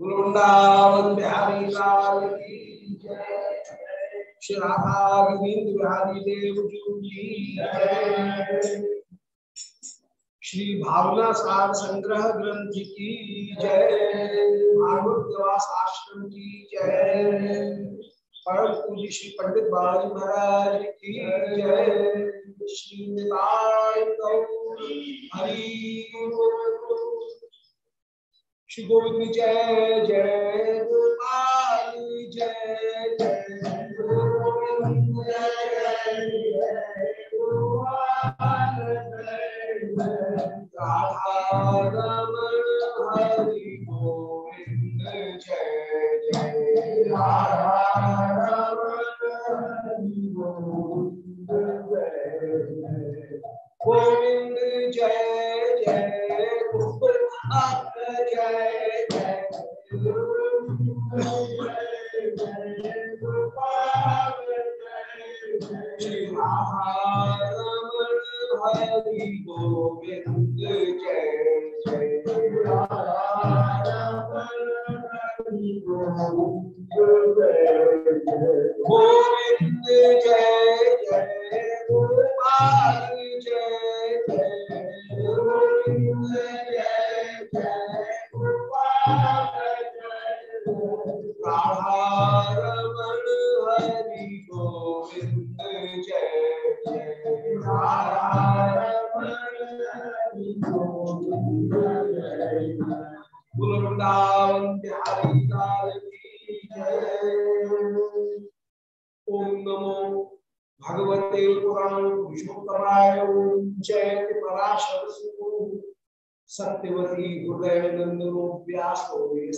वृंदावन की श्री राधा गोविंद बिहारी देव जी जय। श्री भावना सार संग्रह ग्रंथ की जय। आश्रम की जय। परम पूज्य श्री पंडित बालाजी महाराज की जय। श्री हरि श्री गोविंद जय जय गोपाल जय जय गोविंद जय जय। रमण हरि गोविंद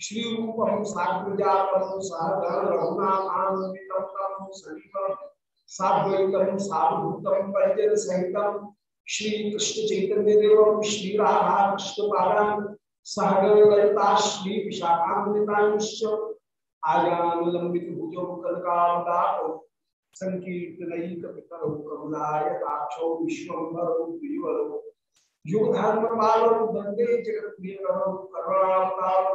श्री रूपं साग्रजातं सहगण रघुनाथान्वितं तं सजीवं साद्वैतं सावधूतं परिजन सहितं श्री कृष्ण चैतन्य देवं श्री राधा कृष्ण पादान् सहगण ललिता श्री विशाखान्वितांश्च आयानुलंबित भुजौ कनकावतारो संकीर्तनैक पितरौ कमलायताक्षौ विश्वम्भरौ द्विवरौ युगधर्मपालौ वंदे जगत्प्रियकरौ करुणावतारौ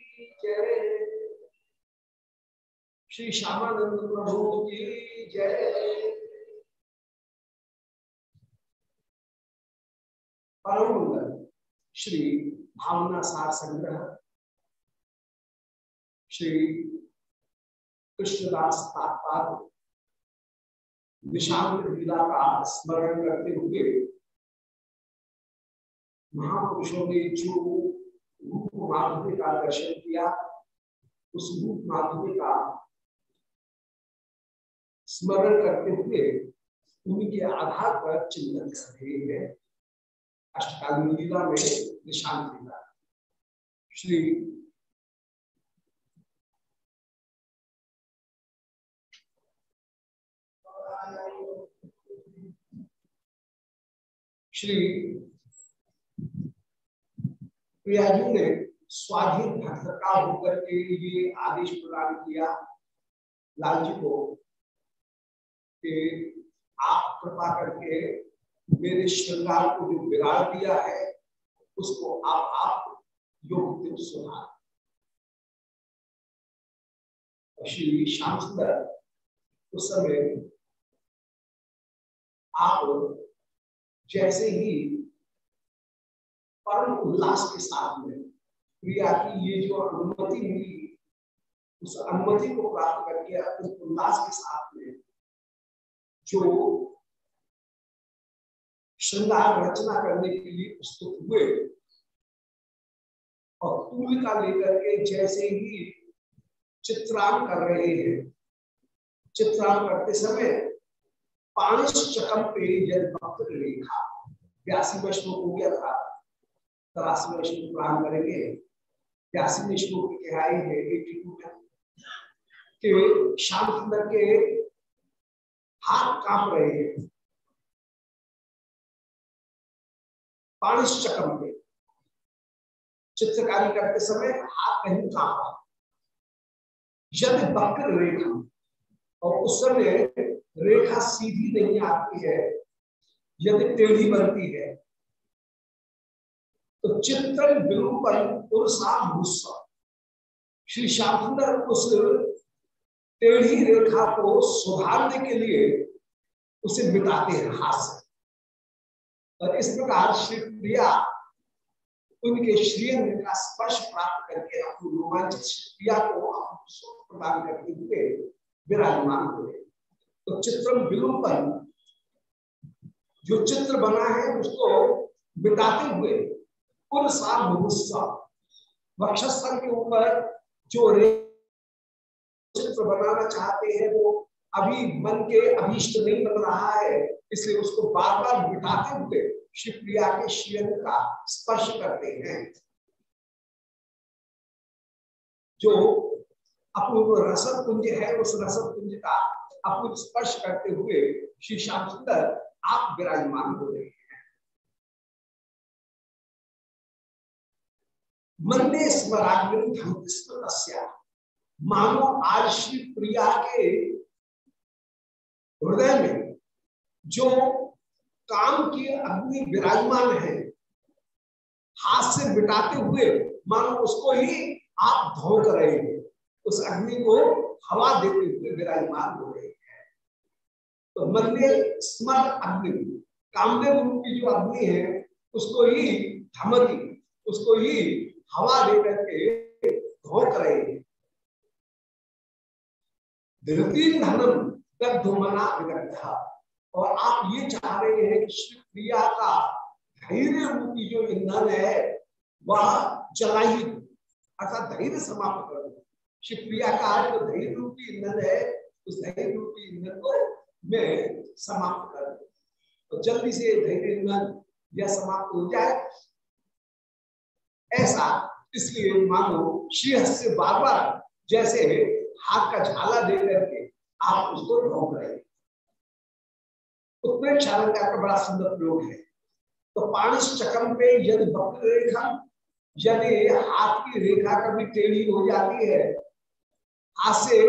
जय श्री श्यामानंद प्रभु की जय। परम श्री भावना सार संग्रह। श्री कृष्णदास तात्पाद। निशांत लीला का स्मरण करते हुए महापुरुषों ने जो रूप माधुर्य का दर्शन किया, उस रूप माधुर्य का स्मरण करते हुए उनके आधार पर चिंतन कर रहे हैं। अष्टकालीन लीला में निशान लीला। श्री श्री प्रिया जी ने स्वाधीन भक्त का होकर के ये आदेश प्रदान किया। लाल जी को कि आप कृपा करके मेरे श्रृंगार को जो बिगाड़ दिया है, उसको आप आप योग सुधार। श्री श्याम सुंदर, उस समय आप जैसे ही परम उल्लास के साथ में। प्रिया की ये जो अनुमति मिली उस अनुमति को प्राप्त करके उस उल्लास के साथ में जो श्रृंगार रचना करने के लिए प्रस्तुत हुए, और तूलिका लेकर के जैसे ही चित्रांग कर रहे हैं। चित्रांग करते समय पाँच चकम पे यद भक्त रेखा बयासी श्लोक हो गया था। प्रारंभ करेंगे। बयासी श्लोक की गहराई है में कि श्याम सुंदर के हाथ काँप रहे हैं। पे चित्रकारी करते समय हाथ कहीं कांपा। यदि वक्र रेखा और उस समय रेखा सीधी नहीं आती है, यदि टेढ़ी बनती है तो चित्रन विरूपन श्री श्याम उस टेढ़ी रेखा को सुधारने के लिए उसे मिटाते हैं हाथ से और इस प्रकार श्री प्रिया उनके श्रीअंग का स्पर्श प्राप्त करके अपनी रोमांचित प्रिया को प्रदान करते हुए विराजमान हुए तो चित्रम विलोपन जो चित्र बना है, उसको बिताते हुए वक्षस्थल के ऊपर जो चित्र बनाना चाहते हैं, वो अभी मन के अभीष्ट नहीं बन रहा है, इसलिए उसको बार बार बिठाते हुए शिवप्रिया के शिवन का स्पर्श करते हैं। जो अपूर्व रसद कुंज है, उस रसद कुंज का अपूर्व स्पर्श करते हुए श्री श्याम सुंदर आप विराजमान हो रहे मंदे स्मराग्नि मानो आज श्री प्रिया के हृदय में जो काम की अग्नि विराजमान है, हाथ से बिटाते हुए मानो उसको ही आप धोक रहे हैं। उस अग्नि को हवा देते हुए विराजमान हो रहे हैं। तो मंदिर स्मर अग्नि कामदेव रूप की जो अग्नि है, उसको ही धमकी उसको ही हवा दे करके धोक रहे हैं। धनम दग्धुमना विदग्धा और आप ये चाह रहे हैं कि श्री प्रिया का धैर्य रूपी जो ईंधन है, वह जलाही अर्थात धैर्य समाप्त कर दो। श्री प्रिया का जो धैर्य रूपी ईंधन है, उस धैर्य रूपी ईंधन को मैं समाप्त कर दू। तो जल्दी से धैर्य ईंधन यह समाप्त हो जाए। ऐसा, इसलिए मानो श्री से बार बार जैसे हाथ का झाला दे करके आप उसको रोक रहे उत्प्रेक्ष अलंकार का बड़ा सुंदर प्रयोग है। तो पाँच चकम पे यदि वक्र रेखा, यदि हाथ की रेखा कभी टेढ़ी हो जाती है, हाथ से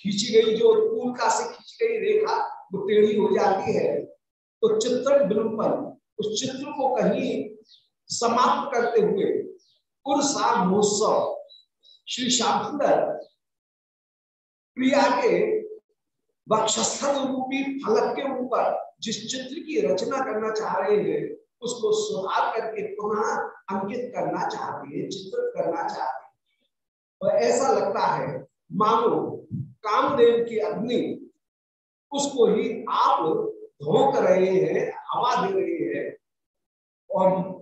खींची गई जो का से खींची गई रेखा, वो टेढ़ी हो जाती है तो चित्र विलुपन उस चित्र को कहीं समाप्त करते हुए उर्सा महोत्सव। श्री श्याम सुंदर प्रिया के वक्षस्थल रूपी फलक के ऊपर जिस चित्र की रचना करना चाह रहे हैं, उसको सुधार करके पुनः अंकित करना चाहती है चित्र करना चाहती है। और ऐसा लगता है, मानो कामदेव की अग्नि उसको ही आप धोक रहे हैं, हवा दे रहे हैं। और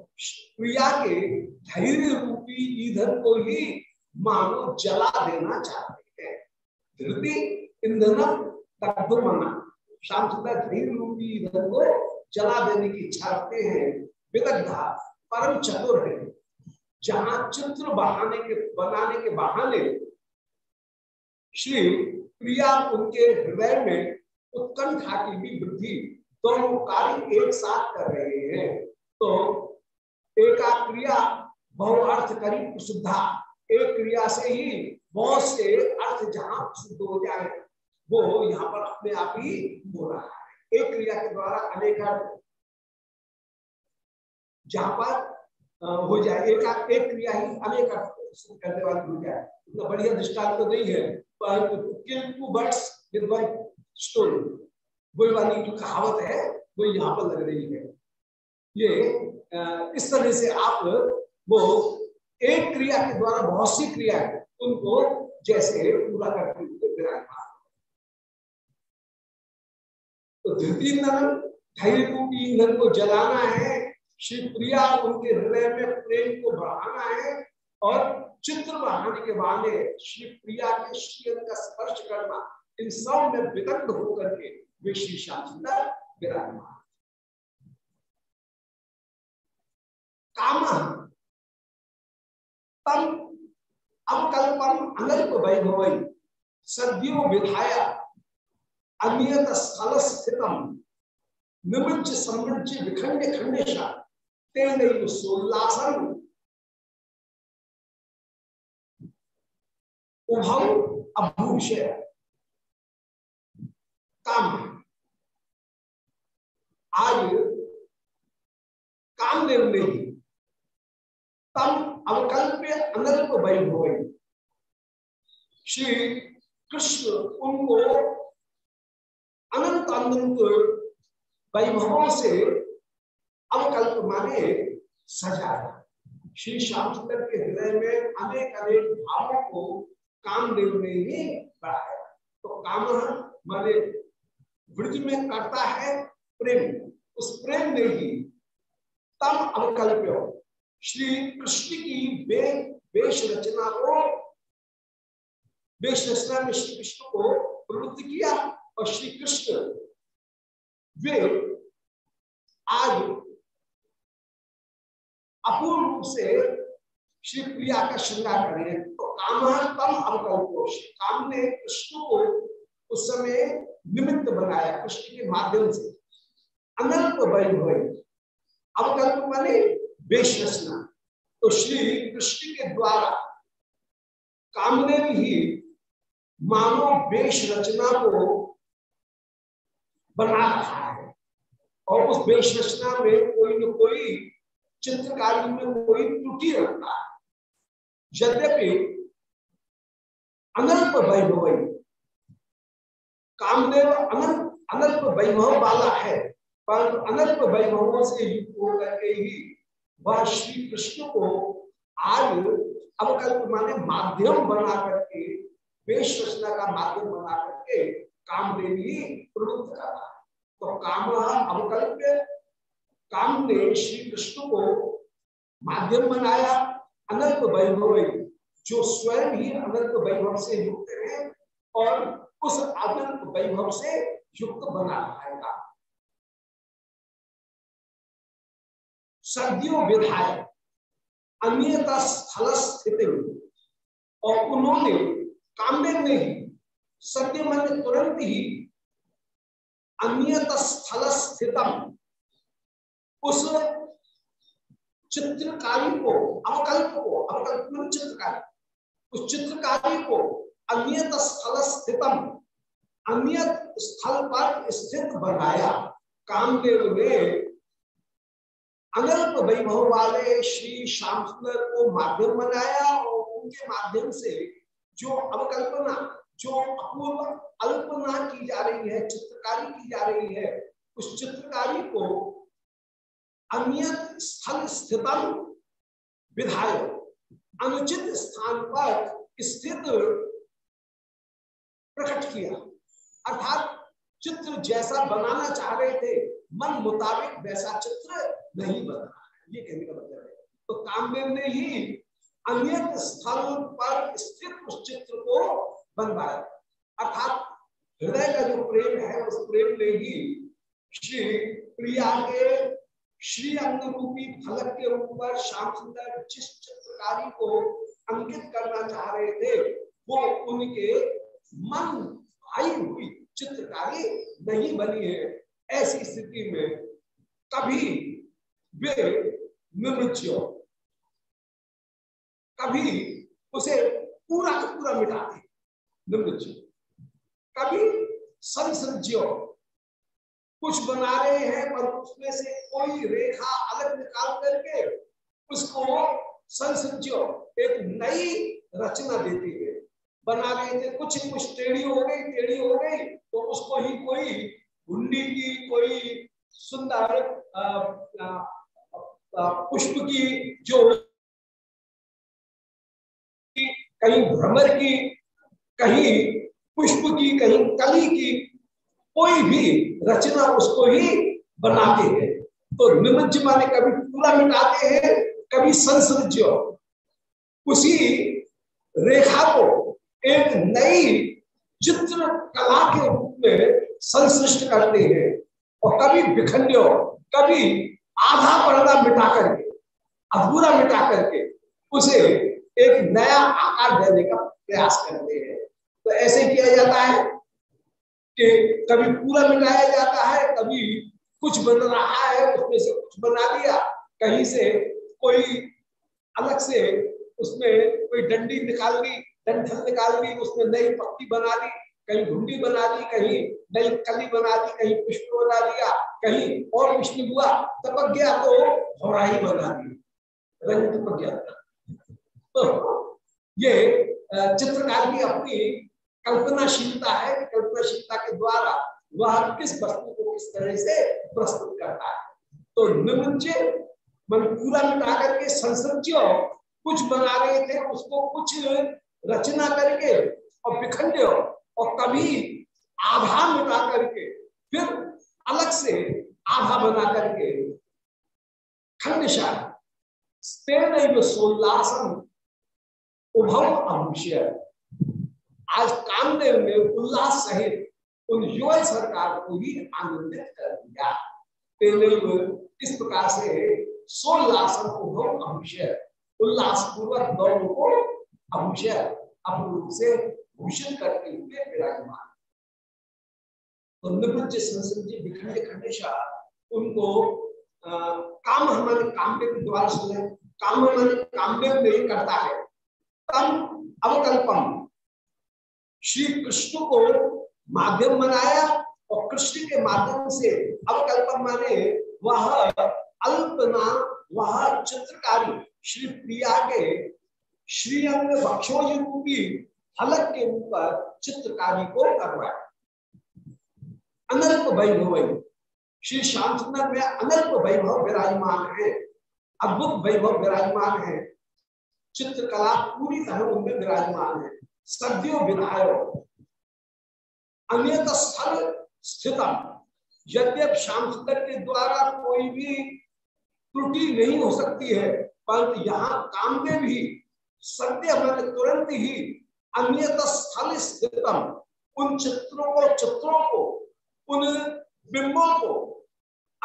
प्रिया के धैर्य रूपी ईंधन को ही मानो जला देना चाहते हैं। धृति ईंधन तत्वमना शाम सुंदर धैर्य रूपी ईंधन को जला देने की इच्छा रखते हैं। विदग्धा, परम चतुर है। जहाँ चित्र बहाने के, बनाने के बहाने श्री प्रिया उनके हृदय में उत्कंठा की भी वृद्धि दोनों कार्य एक साथ कर रहे हैं। तो एका क्रिया बहुअर्थ करी शुद्धा। एक क्रिया से ही बहुत से अर्थ जहाँ शुद्ध हो जाए, वो यहाँ पर अपने आप ही हो रहा है। एक क्रिया के द्वारा अनेक अर्थ जहाँ पर हो जाए। एक एक क्रिया ही अनेक अर्थ करने वाली हो जाए। इतना बढ़िया दृष्टांत तो नहीं है पर kill birds with one story वही वाली जो कहावत है, वो यहाँ पर लग रही है। ये इस तरह से आप वो एक क्रिया के द्वारा बहुत सी क्रिया उनको जैसे पूरा करते हुए विराजमान तो धृति रूपी ईंधन को जलाना है श्री प्रिया उनके हृदय में प्रेम को बढ़ाना है, और चित्र बढ़ाने के बहाने श्री प्रिया के श्री का स्पर्श करना, इन सब में विदग्ध होकर के वे श्री श्याम सुंदर विराजमान। काम तम अवकल्पम अनल्प वैभव। सद्यो विधाया अनियत स्थल स्थितम निमज्ज समृज्ज विखंड खंडेशा तेन सोल्लासन उभव अभूषय काम। आज कामदेव ने तम अवकल्प अनल्प वैभव श्री कृष्ण उनको अनंत अनंत वैभवों से अवकल्प माने सजाया। श्री श्याम सुंदर के हृदय में अनेक अनेक भावों को कामदेव ने ही बढ़ाया। तो काम माने वृद्ध में करता है प्रेम। उस प्रेम ने ही तम अवकल्प श्री कृष्ण की वे वेश रचना को वेश रचना में श्री कृष्ण को प्रवृत्त किया और श्री कृष्ण वे आज अपूर्ण रूप से श्री प्रिया का श्रृंगार करें तो काम तम अवकल्प काम ने कृष्ण को उस समय निमित्त बनाया, कृष्ण के माध्यम से। अनल्प वैभव। अवकल्प माने वेश रचना। तो श्री कृष्ण के द्वारा कामदेव ही मानव वेश रचना को बना रहा है। और उस वेश रचना में कोई न कोई चित्रकारी में कोई त्रुटि रखता है। यद्यपि अनल्प वैभव कामदेव अनंत अनल्प वैभव वाला है पर अनल्प वैभवों से युक्त होकर के ही वह श्री कृष्ण को आज अवकल्प माने माध्यम बना करके, वेश रचना का माध्यम बना करके कामदेवी प्रवृत्त तो काम अवकल्प, काम ने श्री कृष्ण को माध्यम बनाया अनंत वैभव जो स्वयं ही अनंत वैभव से युक्त है और उस अनंत वैभव से युक्त बना रहेगा सर्दियों विधायक अन्यता स्थल स्थिति और उन्होंने कामदेव में ही सत्य मन तुरंत ही अन्यत स्थल स्थितम, उस चित्रकारी को, अवकल्प को अवकल्प चित्रकारी, उस चित्रकारी को अन्यत स्थल स्थितम अन्य स्थल पर स्थित बनाया। कामदेव ने अनल्प वैभव वाले श्री श्याम सुंदर को माध्यम बनाया और उनके माध्यम से जो अवकल्पना, जो अपूर्व अल्पना की जा रही है, चित्रकारी की जा रही है, उस चित्रकारी को अन्य स्थल स्थितम विधायक अनुचित स्थान पर स्थित प्रकट किया। अर्थात चित्र जैसा बनाना चाह रहे थे मन मुताबिक वैसा चित्र नहीं बना ये कहने का मतलब है। तो कामदेव ने ही अन्य स्थल पर स्थित उस चित्र को बनवाया। अर्थात हृदय का जो प्रेम है, उस प्रेम ने ही श्री प्रिया के श्री अंग रूपी फलक के ऊपर श्याम सुंदर जिस चित्रकारी को अंकित करना चाह रहे थे, वो उनके मन आई हुई चित्रकारी नहीं बनी है। ऐसी स्थिति में कभी वे निमृत्यो कभी उसे पूरा का पूरा मिटाते कभी संसर्ज्यो कुछ बना रहे हैं, पर उसमें से कोई रेखा अलग निकाल करके उसको संसर्ज्यो एक नई रचना देती है। बना रहे थे कुछ कुछ टेढ़ी हो गई, टेढ़ी हो गई तो उसको ही कोई हुंडी की कोई सुंदर पुष्प की जो कहीं भ्रमर की, कहीं पुष्प की, कहीं कली की कोई भी रचना उसको ही बनाते हैं। तो निमज्ज माने कभी पूरा मिटाते हैं, कभी संसृज्य। उसी रेखा को एक नई चित्र कला के रूप में संश्लिष्ट करते हैं और कभी बिखंड्यो कभी आधा पर्दा मिटा करके, अधूरा मिटा करके उसे एक नया आकार देने का प्रयास करते हैं। तो ऐसे किया जाता है कि कभी पूरा मिटाया जाता है, कभी कुछ बन रहा है, उसमें से कुछ बना दिया कहीं से कोई अलग से उसमें कोई डंडी निकाल दी डंठल निकाल दी उसमें नई पत्ती बना दी कहीं घुंडी बना दी, कहीं नई कली बना दी, कहीं पुष्प बना दिया, कहीं और विष्णु हुआ तपक गया तो होराही बना दी। रंग गया तो ये चित्रकार की अपनी कल्पनाशीलता है, कल्पनाशीलता के द्वारा वह किस वस्तु को किस तरह से प्रस्तुत करता है। तो निमुंचे, मन पूरा मिटा करके संसर्ज्य कुछ बना रहे थे, उसको कुछ रचना करके और बिखंड और कभी आधा मिटा करके, फिर अलग से आधा बना करके खंडशा सोल्लासन उभव अभुष्य आज कामदेव ने उल्लास सहित उन युवा सरकार को ही आनंदित कर दिया। इस प्रकार से सोल्लासन उभव अभुष्य उल्लास पूर्वक दोनों को अभुष्य अपने रूप से भूषण करते हुए विराजमान। तो निवृत्त संसद जी विखंड खंडेशा उनको काम हमारे कामदेव के द्वारा सुने काम हमारे कामदेव नहीं करता है। तम अवकल्पम। श्री कृष्ण को माध्यम बनाया और कृष्ण के माध्यम से अवकल्पन माने वह अल्पना, वह चित्रकारी, श्री प्रिया के श्रीअंग वक्षोज रूपी फलक के ऊपर चित्रकारी को करवाया। अनल्प वैभव श्री श्याम सुंदर में अनल्प वैभव विराजमान है। अद्भुत वैभव विराजमान है। चित्रकला पूरी तरह उनमें विराजमान है। सद्यो विधायो अन्य स्थल स्थितम। यद्यप श्याम सुंदर के द्वारा कोई भी त्रुटि नहीं हो सकती है, परंतु यहाँ कामदेव ही सत्य मन तुरंत ही अन्य स्थल स्थितम। उन चित्रों को चित्रों को, उन बिंबों को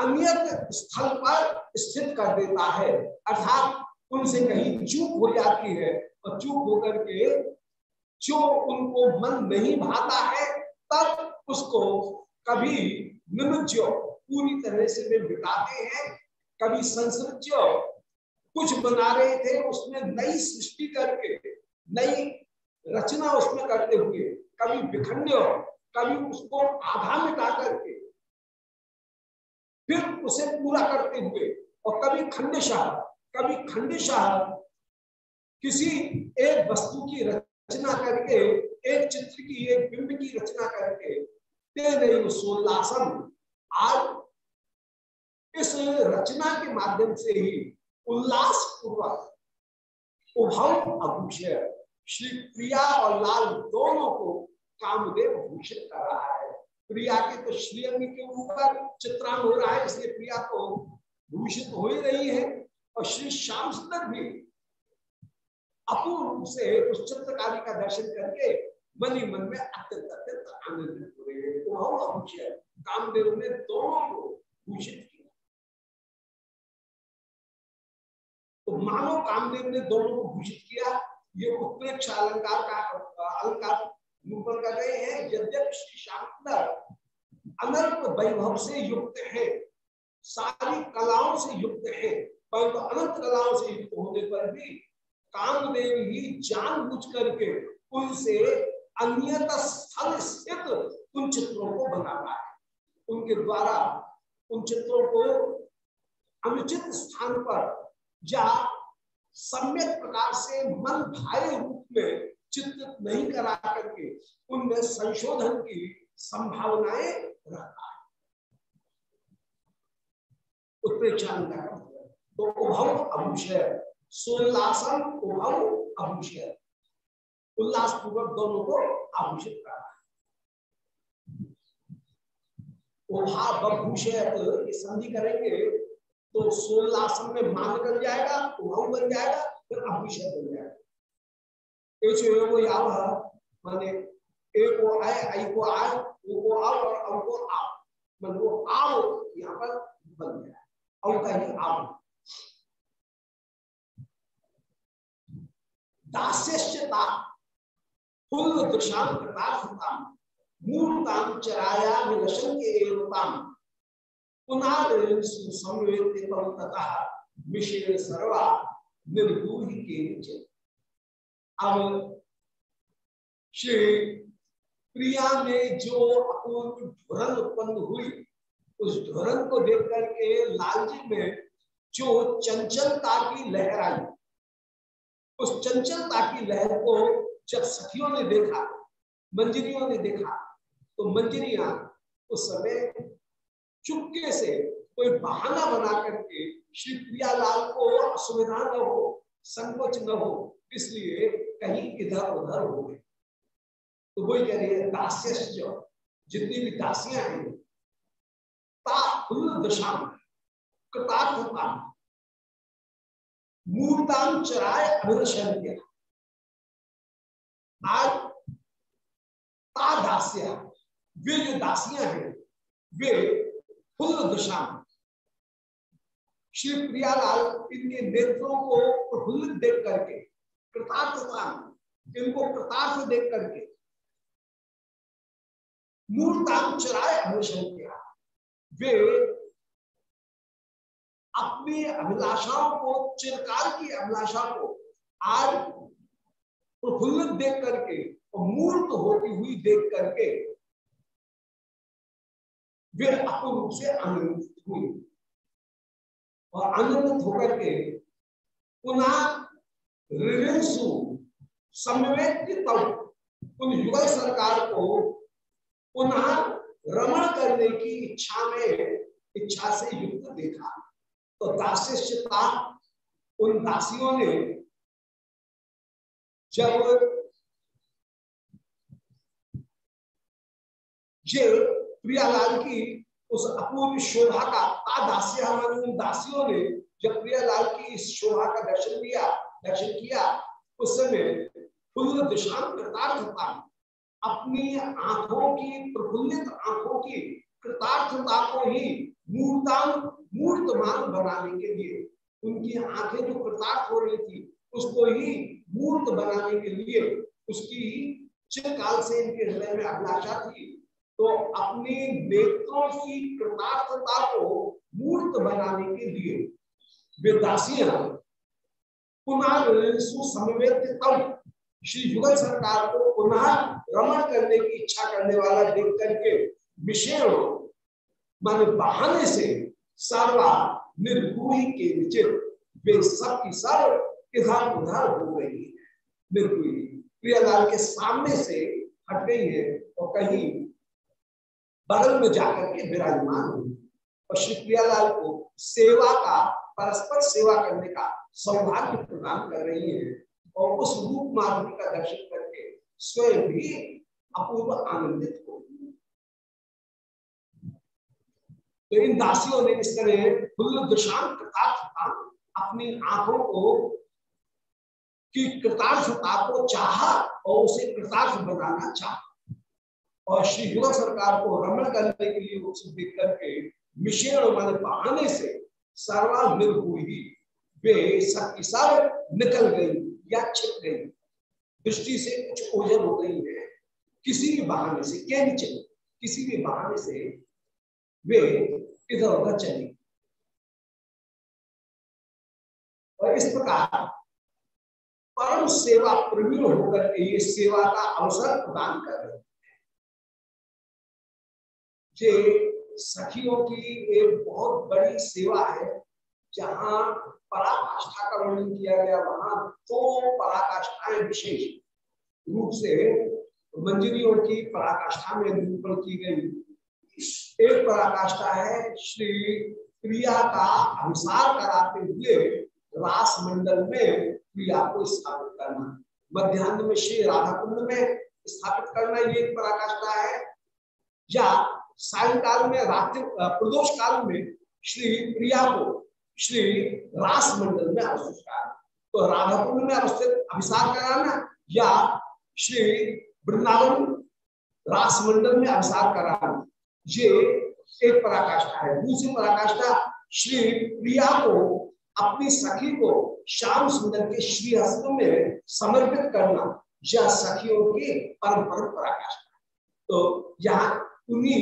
अन्य स्थल पर स्थित कर देता है। अर्थात उनसे कहीं चूक हो जाती है और चूक होकर के जो उनको मन नहीं भाता है, तब उसको कभी निमुज्यो पूरी तरह से वे बिताते हैं। कभी संसृज्य कुछ बना रहे थे, उसमें नई सृष्टि करके, नई रचना उसमें करते हुए, कभी विखंड, कभी उसको आधा मिटा करके, फिर उसे पूरा करते हुए, और कभी खंडशाह कभी खंडशाह किसी एक वस्तु की रचना करके, एक चित्र की, एक बिंब की रचना करके सोल्लासन आज इस रचना के माध्यम से ही उल्लास पूर्वक उभव अभूषय श्री प्रिया और लाल दोनों को कामदेव भूषित कर रहा है। प्रिया के तो श्रीअंग के ऊपर चित्रांग हो रहा है, इसलिए प्रिया तो भूषित हो ही रही है। और श्री श्याम सुंदर भी अपूर्ण रूप से उस चित्रकारी का दर्शन करके मन ही मन में अत्यंत अत्यंत आनंदित हो रहे हैं। कामदेव ने दोनों को भूषित किया। तो मानो कामदेव ने दोनों को भूषित किया। ये उत्प्रेक्ष अलंकार का अलंकार निरूपण कर रहे हैं, यद्यप श्री शांतर अनंत वैभव से युक्त है, सारी कलाओं से युक्त है, परंतु तो अनंत कलाओं से युक्त होने पर भी कामदेव ही जान बुझ करके उनसे अन्यत स्थल स्थित उन चित्रों को बनाता है उनके द्वारा उन चित्रों को अनुचित स्थान पर या सम्यक प्रकार से मन भाई रूप में चित्रित नहीं करा करके उनमें संशोधन की संभावनाएँ रखता है। उत्प्रेक्षा तो उभव अभूषय सोल्लासन उभव अभूषय। उल्लास पूर्वक दोनों को आभूषित कर रहा है बभूषय संधि करेंगे तो सोल्लासन में मान बन जाएगा उभव बन जाएगा, फिर अभूषय बन जाएगा। वो याव माने एक को आए, आई को आए वो को आओ और अव को आओ। मान वो आओ, यहाँ पर बन गया। अव का ही आओ। दास्यता फुल दृशांत मूर्ताम चराया विलशन के एवताम पुनः मिश्र सर्वा निर्भूहि के अब श्री प्रिया में जो अपूर्व ध्वरन उत्पन्न हुई, उस ध्वरन को देख करके लाल जी में जो चंचलता की लहर आई, उस चंचलता की लहर को जब सखियों ने देखा, मंजरियों ने देखा तो मंजरिया उस समय चुपके से कोई बहाना बना करके श्री प्रियालाल को असुविधा न हो, संकोच न हो, इसलिए कहीं इधर उधर हो गए। तो वही कह रही है दास्य जितनी भी दासियाँ हैं दशा कृतार्थता मूर्तान चराय अभिदर्शन किया आज ता दासिया वे जो दासियाँ हैं, वे फुल दशा। श्री प्रियालाल इनके नेत्रों को प्रफुल्लित देख करके कृतार्थता इनको कृतार्थ देख करके मूर्ताम चराय अनुषण किया। वे अपनी अभिलाषाओं को, चिरकाल की अभिलाषा को आज प्रफुल्लित देख करके और मूर्त होती हुई देख करके वे अपने रूप से आनंदित हुई और आनंदित होकर के पुनः उन युगल सरकार को पुनः रमण करने की इच्छा में, इच्छा से युक्त देखा। तो दास्यता उन दासियों ने जब प्रियालाल की उस अपूर्व शोभा का दास्य उन दासियों ने जब प्रियालाल की इस शोभा का दर्शन किया दर्शन किया, उस समय फुल्ल दिशांत कृतार्थता अपनी आँखों की, प्रफुल्लित आँखों की कृतार्थता को ही मूर्तान मूर्तमान बनाने के लिए, उनकी आँखें जो कृतार्थ हो रही थी, उसको ही मूर्त बनाने के लिए, उसकी चिरकाल से इनके हृदय में अभिलाषा थी। तो अपने नेत्रों की कृतार्थता को मूर्त बनाने के लिए वे दासियाँ पुनः समवेत श्री युगल सरकार को पुनः रमण करने की इच्छा करने वाला देख करके विषय, मान बहाने से सर्वा निर्भूही के विचित वे सब की सब इधर उधर हो गई है। निर्भूही प्रियालाल के सामने से हट गई है और कहीं बगल में जाकर के विराजमान हुई। और श्री प्रियालाल को सेवा का, परस्पर सेवा करने का सौभाग्य प्रदान कर रही है और उस रूप माधुरी का दर्शन करके स्वयं भी अपूर्व आनंदित हो तो इन दासियों ने इस तरह फुल्ल दुशांत कृतार्थता अपनी आँखों को की कृतार्थता को चाहा और उसे कृतार्थ बनाना चाहा। और श्री युवक सरकार को रमण करने के लिए उसे देख करके मिशेण मान बहाने से सर्वान्वित हुई। वे सबकी सब निकल गई या छिप गई। दृष्टि से कुछ ओझल हो गई है। किसी भी बहाने से, क्या नीचे किसी भी बहाने से वे इधर उधर चली। और इस प्रकार परम सेवा प्रवीण होकर ये सेवा का अवसर प्रदान कर रहे ये सखियों की एक बहुत बड़ी सेवा है, जहाँ पराकाष्ठा का वर्णन किया गया, वहाँ दो तो पराकाष्ठाएँ विशेष रूप से मंजरियों की पराकाष्ठा में निरूपण की गई। एक पराकाष्ठा है श्री प्रिया का अनुसार कराते हुए रास मंडल में क्रिया को स्थापित करना। मध्यान्ह में श्री राधा कुंड में स्थापित करना ये एक पराकाष्ठा है। या सायंकाल में, रात्रि प्रदोष काल में श्री प्रिया को श्री रास मंडल में अवस्थित कराना तो राधा कुंड में अवस्थित अभिसार कराना या श्री वृंदावन रास मंडल में अभिसार कराना ये एक पराकाष्ठा है। दूसरी पराकाष्ठा, श्री प्रिया को अपनी सखी को श्याम सुंदर के श्री हस्त में समर्पित करना यह सखियों की परम परम पराकाष्ठा तो यहाँ उन्हीं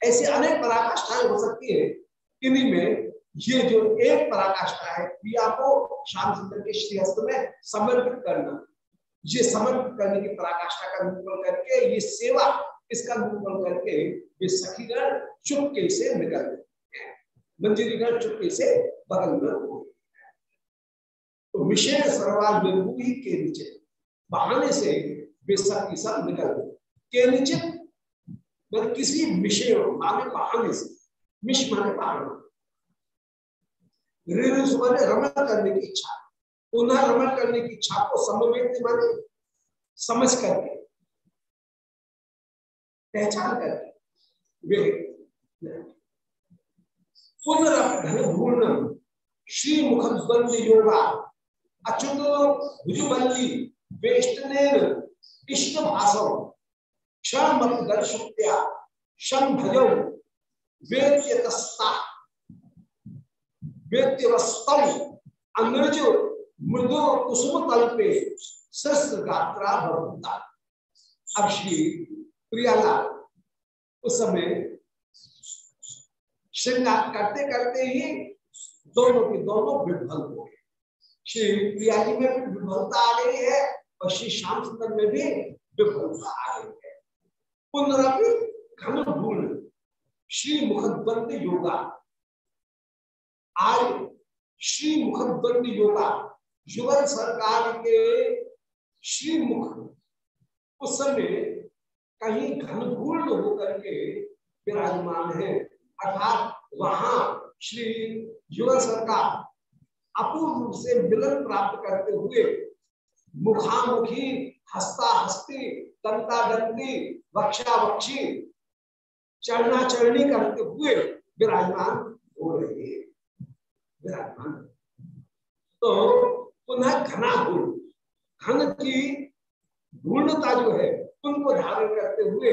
ऐसे अनेक पराकाष्ठाएँ हो सकती है। इन्हीं में ये जो एक पराकाष्ठा है प्रिया को श्याम सुंदर के श्री हस्त में समर्पित करना, ये समर्पित करने की पराकाष्ठा का निरूपण करके, ये सेवा इसका निरूपण करके ये सखीगण चुपके से निकल मंजिरीगण चुपके से बगल में हो तो विषय सर्वाल निर्भूही के नीचे, बहाने से वे सब निकल के नीचे मतलब किसी विषय माने बहाने से। मिश माने बहाना माने रमण करने की इच्छा। पुनः रमण करने की इच्छा को समवेत माने समझ करके, पहचान करके। वे पुनर्घन श्री मुखद्वंद योगा अच्युत भुजुबल्ली, वेष्टनेन इष्ट भाषण क्षण मत मृदु कुसुम शस्त्र गात्रा भवता अब श्री उस समय श्रृंगार करते करते ही दोनों के दोनों विफल हो गए। श्री प्रिया जी में विफलता आ गई है और श्री श्याम सुंदर में भी विफलता आ गई है। पुनरअपि घन भूल श्री मुखद्वंद योगा। आज श्री मुखद्वंद योगा। युगल सरकार के श्रीमुख उस समय कहीं घनपूर्ण होकर के विराजमान है। अर्थात वहाँ श्री युगल सरकार अपूर्ण रूप से मिलन प्राप्त करते हुए मुखामुखी हस्ता हस्ती दंता दंती वक्षा वक्षी चरना चरणी करते हुए विराजमान हो रहे। विराजमान। तो पुनः घना गुण घन की पूर्णता जो है, उनको धारण करते हुए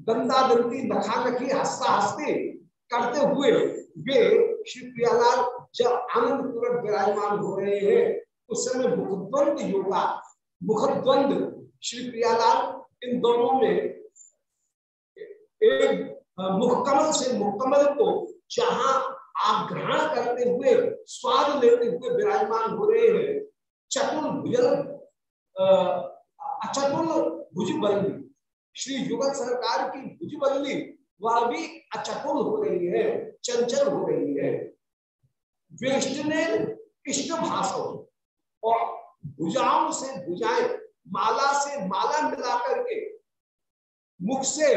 दंता दंती नखा नखी हस्ता हस्ते करते हुए वे श्री प्रियालाल जब आनंद पूर्वक विराजमान हो रहे हैं, उस समय मुखद्वंद योगा, मुखद्वंद श्री प्रियालाल इन दोनों में एक मुखकमल से मुखकमल को जहाँ आप ग्रहण करते हुए, स्वाद लेते हुए विराजमान हो रहे हैं, चतुर भुजल अचतुल भुजबल्ली। श्री युगल सरकार की भुजबल्ली, वह भी अचतुल हो रही है, चंचल हो रही है। इष्ट भाषो और भुजाओं से भुजाएँ माला से माला मिला करके मुख से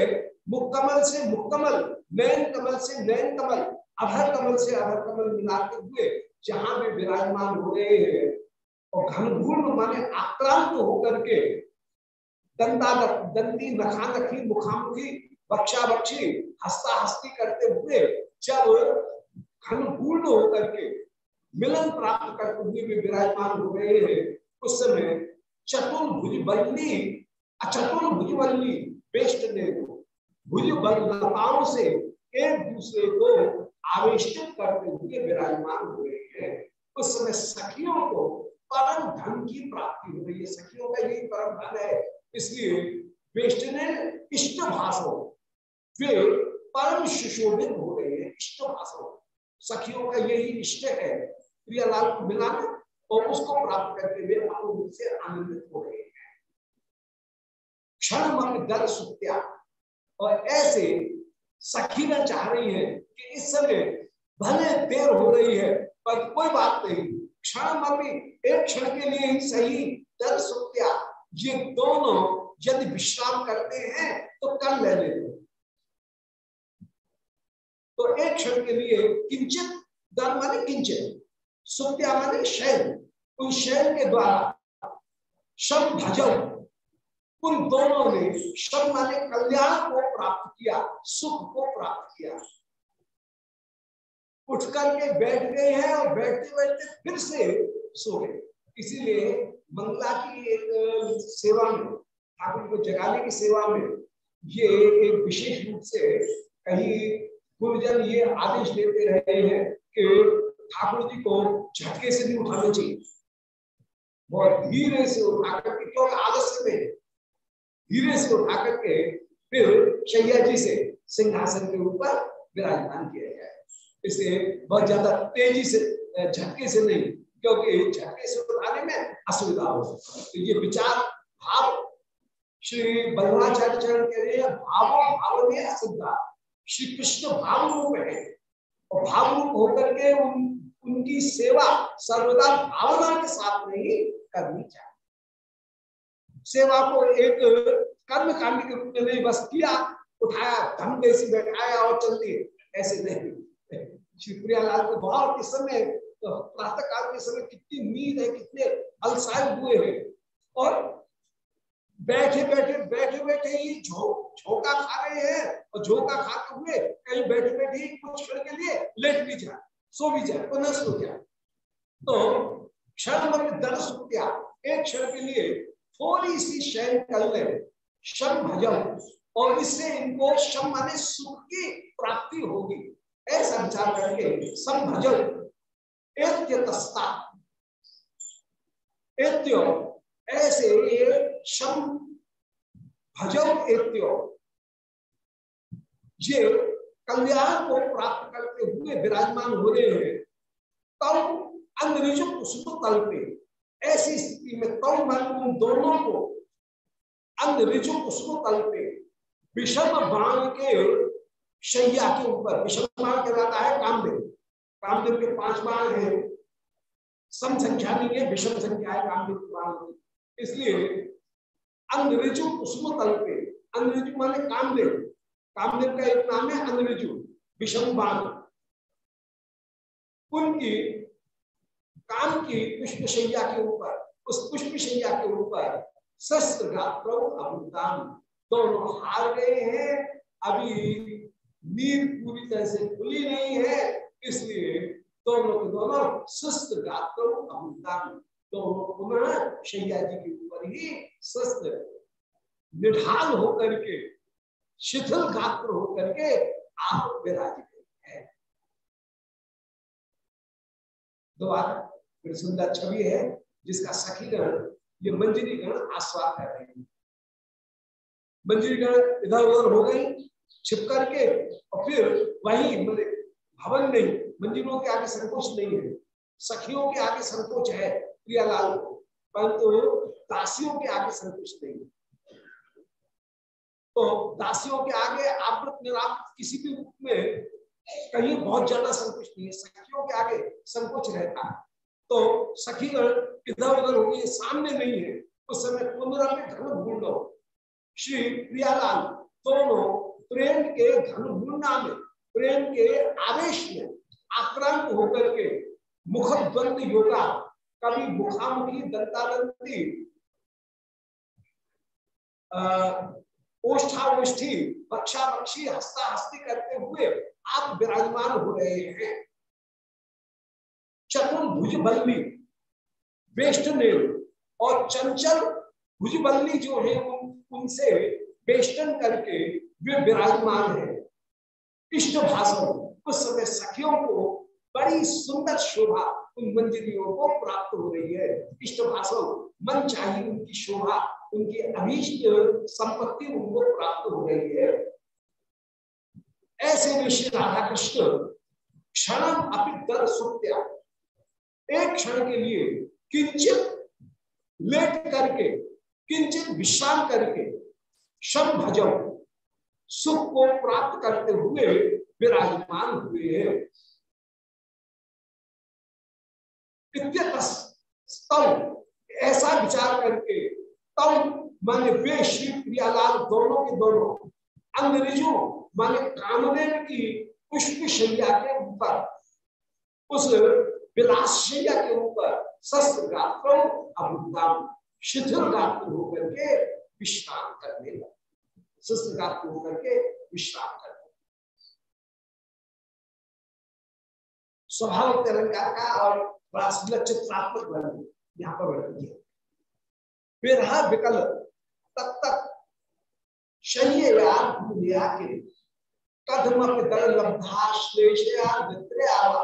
मुक्कमल से मुक्कमल नयन कमल से नयन कमल, अभर कमल से अभर कमल मिलाते हुए जहाँ भी विराजमान हो रहे हैं, और घनघूर्ण माने आक्रांत होकर के दंता दंती नखा नखी मुखामुखी बक्षा बक्षी हस्ता हस्ती करते हुए जब घनपूर्ण होकर के मिलन प्राप्त करते हुए भी विराजमान हो रहे हैं, उस समय चतुर्भुज बल्ली, अचतुर भुजबल्ली बेस्ट ने भुज बलताओं से एक दूसरे को आवेशित करते हुए विराजमान हो रहे हैं। उस समय सखियों को परम धन की प्राप्ति हो रही है। सखियों का यही परम धन है। इसलिए वेष्ट ने इष्ट भाषो वे परम सुशोभित हो रहे हैं। इष्ट भाषण सखियों का यही इष्ट है। प्रियालाल को मिलाना और उसको प्राप्त करके वे अपने से आनंदित हो रहे हैं। क्षण मन दर सुत्या और ऐसे सखीना चाह रही है कि इस समय भले देर हो रही है, पर कोई बात नहीं। क्षण में एक क्षण के लिए ही सही दर सुत्या ये दोनों यदि विश्राम करते हैं तो कर ले लेते तो एक क्षण के लिए किंचित दर माने किंचित सुत्या माने शैल उन शैल के द्वारा शम भजन, उन दोनों ने शम माने कल्याण को प्राप्त किया, सुख को प्राप्त किया। उठ करके बैठ गए हैं और बैठते बैठते फिर से सो गए। इसीलिए मंगला की एक सेवा में, ठाकुर को जगाने की सेवा में ये एक विशेष रूप से कहीं गुरुजन ये आदेश देते रहे हैं कि ठाकुर जी को झटके से नहीं उठाना चाहिए। धीरे से उठा करके क्योंकि आलस्य में धीरे से उठा करके फिर शैया जी से सिंहासन के ऊपर विराजमान किया जाए इसे बहुत ज़्यादा तेज़ी से झटके से नहीं, क्योंकि झटके से उठाने में असुविधा हो तो ये विचार, भाव, श्री बल्लाचार्य चरण कह रहे हैं भावो भावनीय असुविधा। श्री कृष्ण भाव रूप है और भाव रूप होकर के उन, उनकी सेवा सर्वदा भावना के साथ नहीं करनी चाहिए। सेवा को एक कर्म कांड के रूप में नहीं, बस किया, उठाया धम जैसी बैठाया और चल दिए। ऐसे नहीं। श्री लाल को बहुत इस समय तो प्रातः काल के समय कितनी नींद है, कितने अलसाए हुए हैं। और बैठे बैठे बैठे बैठे ही झोंका खा रहे हैं और झोंका खाते हुए कहीं बैठे बैठे ही कुछ क्षण के लिए लेट भी जाए, सो भी जाए पुनः सो जाए। तो क्षण में दर सुत्या एक क्षण के लिए थोड़ी सी शयन कर ले भजन, और इससे इनको शम माने सुख की प्राप्ति होगी। ऐसा विचार करके संभजन, एत्यतस्ता। एत्यो, ऐसे शम भजन एत्यो ये कल्याण को प्राप्त करते हुए विराजमान हो रहे हैं, तब अंग्रेज़ों तल पे, ऐसी स्थिति में तब मन उन दोनों को। अंग्रेज़ों तल पे, विषम बाण के शैया के ऊपर, विषम बाण कहलाता है कामदेव। कामदेव के पाँच बाण है। सम संख्या नहीं है, विषम संख्या है कामदेव के बाण की। इसलिए अंग्रेजु कुसुम तल पे, अंग्रेजु माने कामदेव। कामदेव का एक नाम है अंग्रेजु, विषम बाण। उनकी काम की पुष्प शैया के ऊपर, उस पुष्प शैया के ऊपर शस्त्र अभुदान दोनों हार गए हैं, अभी नींद पूरी तरह से खुली नहीं है, इसलिए दोनों के दोनों सुस्त गात्र दोनों पुनः शैया जी के ऊपर ही सुस्त निढाल होकर के, शिथिल गात्र होकर के आप विराज है। दोबारा सुंदर छवि है, जिसका सखीगण, ये मंजरी गण आस्वाद कर रहे हैं। मंजरी गण इधर उधर हो गई, छिप करके, और फिर वही भवन नहीं, मंदिरों के आगे संकोच नहीं है। सखियों के आगे संकोच है, प्रियालाल को, परंतु दासियों के आगे संकोच नहीं है। तो दासियों के आगे आवृत निरावृत किसी भी रूप में कहीं बहुत ज़्यादा संकोच नहीं है, सखियों के आगे संकोच रहता है। तो सखीगण इधर उधर होगी सामने नहीं है, उस समय पुनरा में घन ढूंढो श्री प्रियालाल, दोनों प्रेम के घनघूर्णा में, प्रेम के आवेश में आक्रांत होकर के मुख द्वंद योगा कभी मुखामुखी दंतादंती ओष्ठाओष्ठी पक्षा पक्षी हस्ता हस्ती करते हुए आप विराजमान हो रहे हैं। चतुर्भुज बल्ली वेष्टने और चंचल भुजबल्ली जो है उन, उनसे वेष्टन करके वे विराजमान है। इष्ट भाषण उस समय सखियों को बड़ी सुंदर शोभा उन मंजरियों को प्राप्त हो रही है। इष्ट भाषण मन चाहिए उनकी शोभा उनकी अभीष्ट संपत्ति उनको प्राप्त हो रही है। ऐसे में श्री राधा कृष्ण क्षण अपनी दर सुत्या एक क्षण के लिए किंचित लेट करके, किंचित विश्राम करके शम भजो सुख को प्राप्त करते हुए विराजमान हुए हैं। ऐसा विचार करके तब माने वे श्री प्रियालाल दोनों के दोनों, अंग्रेज़ों माने कामने की पुष्प शैया के ऊपर, उस विलास के ऊपर शस्त्र गात्र अभुदाम शिथिल गात्र होकर के विश्राम करने लगे। शस्त्र गात्र होकर के विश्राम करने स्वभाव तिरंगा का और बड़ा चित्रात्मक वर्णन यहाँ पर वर्णन किया विरह विकल तक तक शय्या के कदम दल लब्धाश्लेषया वित्रयावा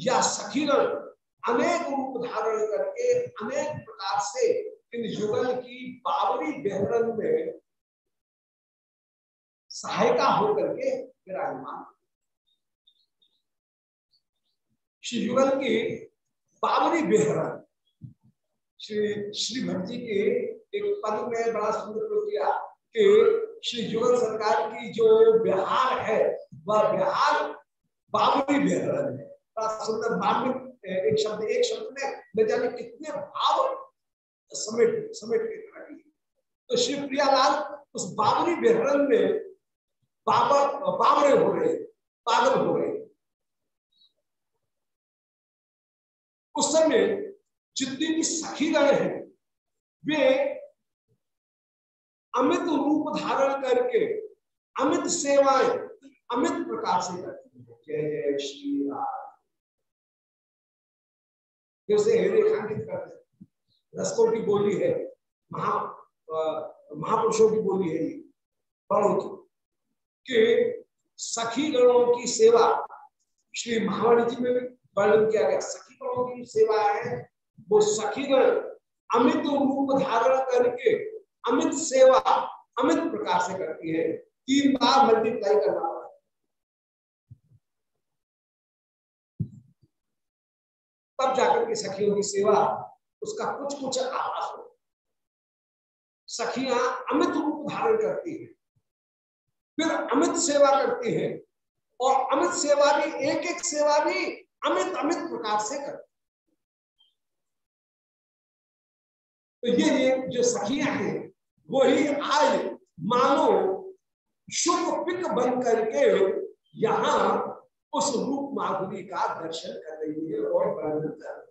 या सखीगण अनेक रूप धारण करके अनेक प्रकार से इन युगल की बावरी बेहरन में सहायता होकर के विराजमान। श्री युगल की बावरी बेहरन, श्री श्री भट्टी के एक पद में बड़ा सुंदर किया कि श्री युगल सरकार की जो बिहार है, वह बिहार बाबरी बेहरन है। बड़ा सुंदर मार्मिक एक शब्द एक शब्द में न जाने कितने भाव समेट समेट के खड़ी तो श्री प्रियालाल उस बाबरी बेहरन में बाबर बाबरे हो रहे, पागल हो रहे। उस समय जितनी भी सखी गए हैं, वे अमित रूप धारण करके अमित सेवाएँ, अमित प्रकार से करती है। जय श्री राम। रेखांकित करते रस्तों की बोली है, महा महापुरुषों की बोली है ये। बड़ों की कि सखी गणों की सेवा, श्री महावाणी जी में वर्णन किया गया सखी गणों की सेवा है, वो सखीगण अमित रूप धारण करके, अमित सेवा, अमित प्रकार से करती है। तीन बार मल्टीप्लाई करना। तब जाकर के सखियों की सेवा, उसका कुछ कुछ आभास हो। सखियाँ अमित रूप धारण करती है, फिर अमित सेवा करती है, और अमित सेवा भी एक एक सेवा भी अमित अमित प्रकार से करती तो ये जो सखियाँ हैं, वही आज मानो शुभ पिक बन करके यहाँ उस रूप माधुरी का दर्शन कर रही है और वर्णन कर रही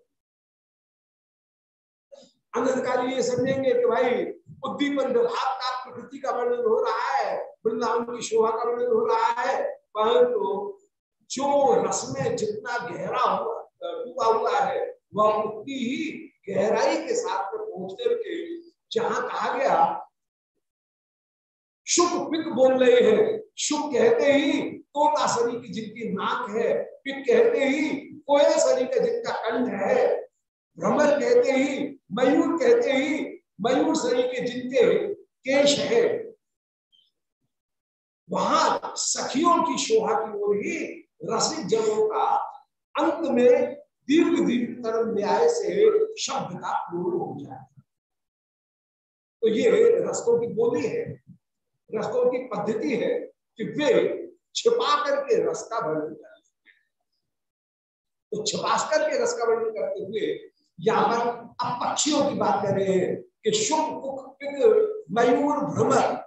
ये समझेंगे कि भाई उद्दीपन विभाग का प्रकृति का वर्णन हो रहा है, वृंदावन की शोभा का वर्णन हो रहा है, परंतु जो रस में जितना गहरा हुआ, डूबा हुआ है, वह उतनी ही गहराई के साथ में पहुँच करके जहाँ कहा गया शुभ पिक बोल रहे हैं। शुभ कहते ही तोता शरीर की जिनकी नाक है पिक कहते ही, कोयल शरीर का जिनका कंठ है, भ्रमर कहते ही, मयूर कहते ही, मयूर शरीर के जिनके केश है। वहाँ सखियों की शोभा की ओर ही रसिक जनों का अंत में दीर्घ दीर्घ तरम न्याय से शब्द का पूर्ण हो जाए तो ये रस्तों की बोली है, रस्तों की पद्धति है कि वे छिपा करके रस का वर्णन करते तो छिपा करके रस का वर्णन करते हुए यहाँ पर अब पक्षियों की बात कर रहे हैं कि शुभ कुक मयूर भ्रमर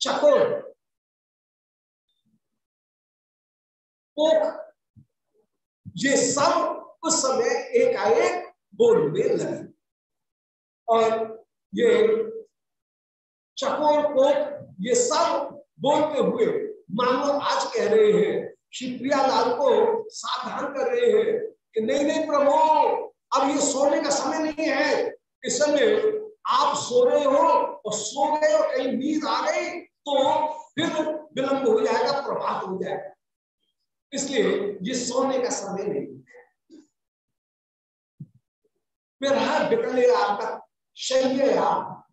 चकोर पोख, ये सब उस समय एकाएक बोलने लगे। और ये चकोर कोट ये सब बोलते हुए मानो आज कह रहे हैं श्री प्रियालाल को सावधान कर रहे हैं कि नहीं नहीं प्रभु, अब ये सोने का समय नहीं है। इस समय आप सो रहे हो और सो गए और कहीं नींद आ गई तो फिर विलंब हो जाएगा, प्रभात हो जाएगा। इसलिए ये सोने का समय नहीं है।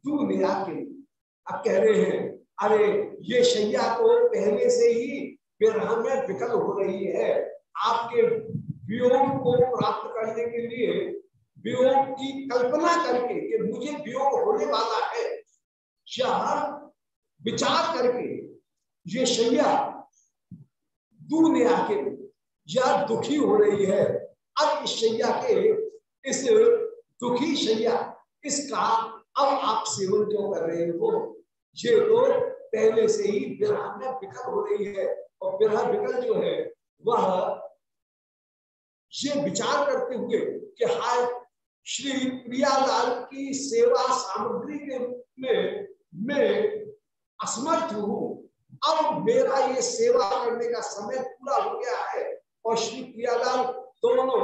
तू के अब कह रहे हैं अरे, ये शैया तो पहले से ही विरह में विकल हो रही है। आपके वियोग को प्राप्त करने के लिए, वियोग की कल्पना करके कि मुझे वियोग होने वाला है यह विचार करके ये शैया दूर ने आके यह दुखी हो रही है। अब इस शैया के, इस दुखी शैया, इसका अब आप सेवन क्यों कर रहे हो? ये तो पहले से ही विरह में विकल हो रही है और विरह विकल जो है, वह ये विचार करते हुए कि हाय, श्री प्रियालाल की सेवा सामग्री के में मैं असमर्थ हूँ। अब मेरा ये सेवा करने का समय पूरा हो गया है और श्री प्रियालाल दोनों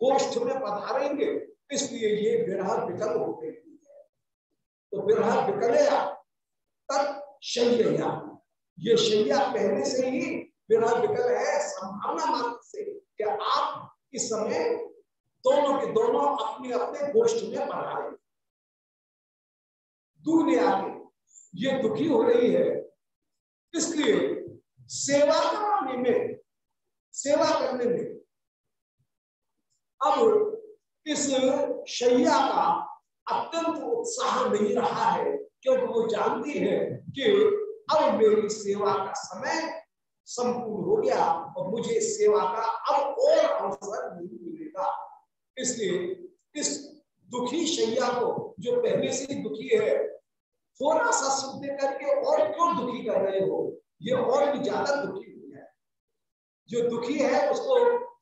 गोष्ठ में पधारेंगे, इसलिए ये विरह विकल हो गई है। तो विरह विकलया तत्शैया ये शैया पहले से ही विरह विकल है, संभावना मात्र से कि आप इस समय दोनों के दोनों अपने अपने गोष्ठ में बढ़ा रहे दूर ने ये दुखी हो रही है, इसलिए सेवा करने में, सेवा करने में अब इस शैया का अत्यंत उत्साह नहीं रहा है। क्योंकि वो जानती है कि अब मेरी सेवा का समय संपूर्ण हो गया और मुझे सेवा का अब और अवसर नहीं मिलेगा। इसलिए इस दुखी शैया को, जो पहले से ही दुखी है थोड़ा सा दे करके और क्यों दुखी कर रहे हो? ये और भी ज़्यादा दुखी हुई है जो दुखी है, उसको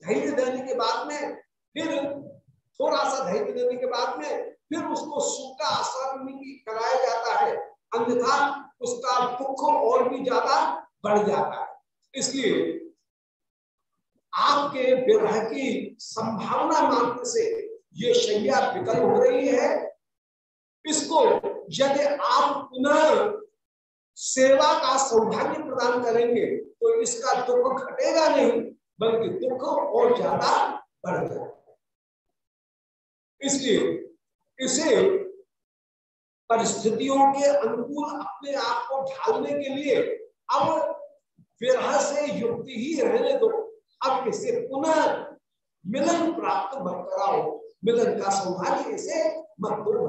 धैर्य देने के बाद में, फिर थोड़ा सा धैर्य देने के बाद में फिर उसको सुख आश्रम कराया जाता है। अन्यथा उसका दुख और भी ज़्यादा बढ़ जाता है। इसलिए आपके विरह की संभावना मात्र से ये शैया विकल हो रही है। इसको यदि आप पुनः सेवा का सौभाग्य प्रदान करेंगे तो इसका दुख घटेगा नहीं, बल्कि दुख और ज़्यादा बढ़ जाएगा। इसलिए इसे परिस्थितियों के अनुकूल अपने आप को ढालने के लिए अब विरह से युक्ति ही रहने दो। अब इसे पुनः मिलन प्राप्त मत कराओ मिलन का सौभाग्य इसे मत दो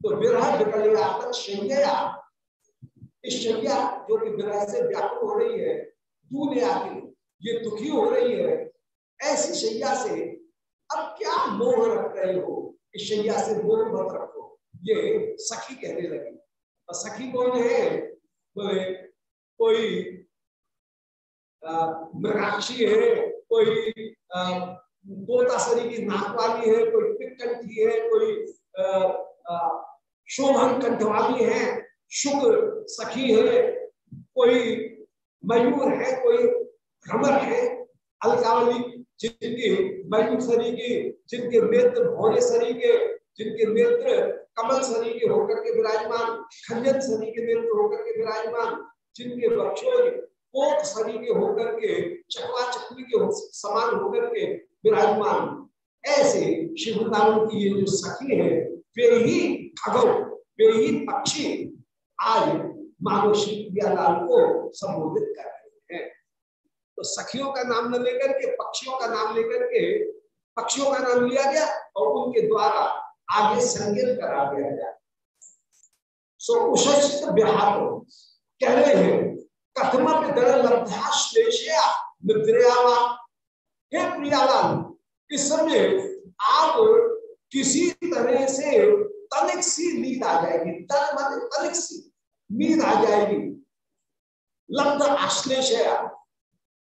तो विरह शैया इस शैया जो कि विरह से व्याकुल हो रही है दूने आके ये दुखी हो रही है, ऐसी शैया से अब क्या मोह रख रहे हो? शैया से मोह मत रखो। ये सखी कहने लगी। और सखी कौन है? बोले, कोई मृगाक्षी है, कोई तोतासरी की नाक वाली है, कोई पिकंठी है, कोई शोभन कंठ वाली है, शुक्र सखी है, कोई मयूर है, कोई भ्रमर है अलकावली जिनकी मयूर शरी की, जिनके नेत्र भौरे शरी के, जिनके नेत्र कमल शरी के होकर के विराजमान खंजन शरी के नेत्र होकर के विराजमान, जिनके वक्षोज कोट शरीर के होकर के चकवा चकवी के समान होकर के विराजमान। ऐसे शिवृंदावन की ये जो सखी है, वे ही खगो वे ही पक्षी आज मानो श्री प्रियालाल को संबोधित कर तो सखियों का नाम न लेकर के, पक्षियों का नाम लेकर के पक्षियों का नाम लिया गया और उनके द्वारा आगे संकेत करा दिया गया। सो विहार कह रहे हैं, कथम निद्रयावा। हे प्रियालाल, इस समय आप किसी तरह से तनिक सी नींद आ जाएगी, तन मान तनिक सी नींद आ जाएगी। लब्ध आश्लेष है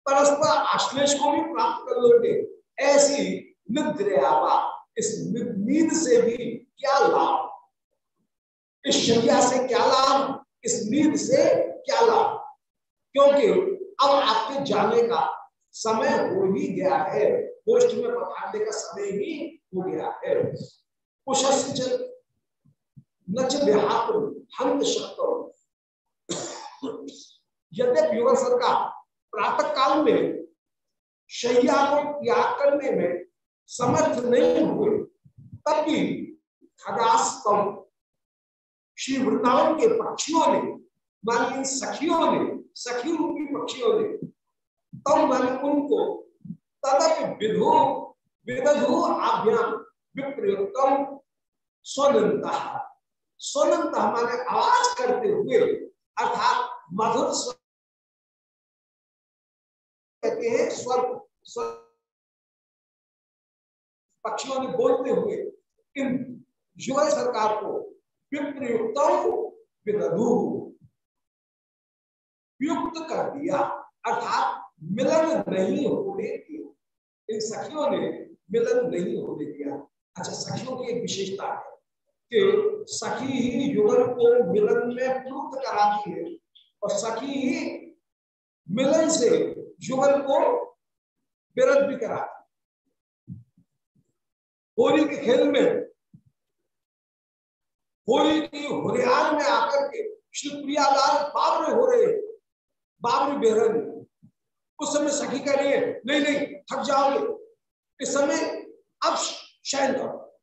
परस्पर आश्लेष को भी प्राप्त कर लोगे। ऐसी निद्रयावा इस नींद से भी क्या लाभ? इस शैया से क्या लाभ? इस नींद से क्या लाभ? क्योंकि अब आपके जाने का समय हो ही गया है। गोष्ठ में पधारने का समय ही हो गया है। नच हंत यद्यप युगल सरकार प्रातः काल में, शैया को त्याग करने में समर्थ नहीं हुए तब भी खगास्तव श्री वृंदावन के पक्षियों ने मान सखियों ने, सखी रूपी पक्षियों ने तब मान उनको तदप विधो, विदधु आभ्याम विप्रयुक्तम स्वनंता स्वनंता माने आवाज़ करते हुए, अर्थात मधुर कहते हैं स्वर स्वर पक्षियों ने बोलते हुए इन युगल सरकार को विप्रयुक्तों युक्त कर दिया। अर्थात मिलन नहीं होने दिया। इन सखियों ने मिलन नहीं होने दिया। अच्छा सखियों की एक विशेषता है कि सखी ही युगल को मिलन में प्रयुक्त कराती है और सखी ही मिलन से युगल को विरत भी करा। होली के खेल में, होली की हुरियार में आकर के श्री प्रियालाल बाबरे हो रहे बाबरी बेहरन उस समय सखी कह रही है नहीं नहीं, थक जाओगे। इस समय अब शयन करो।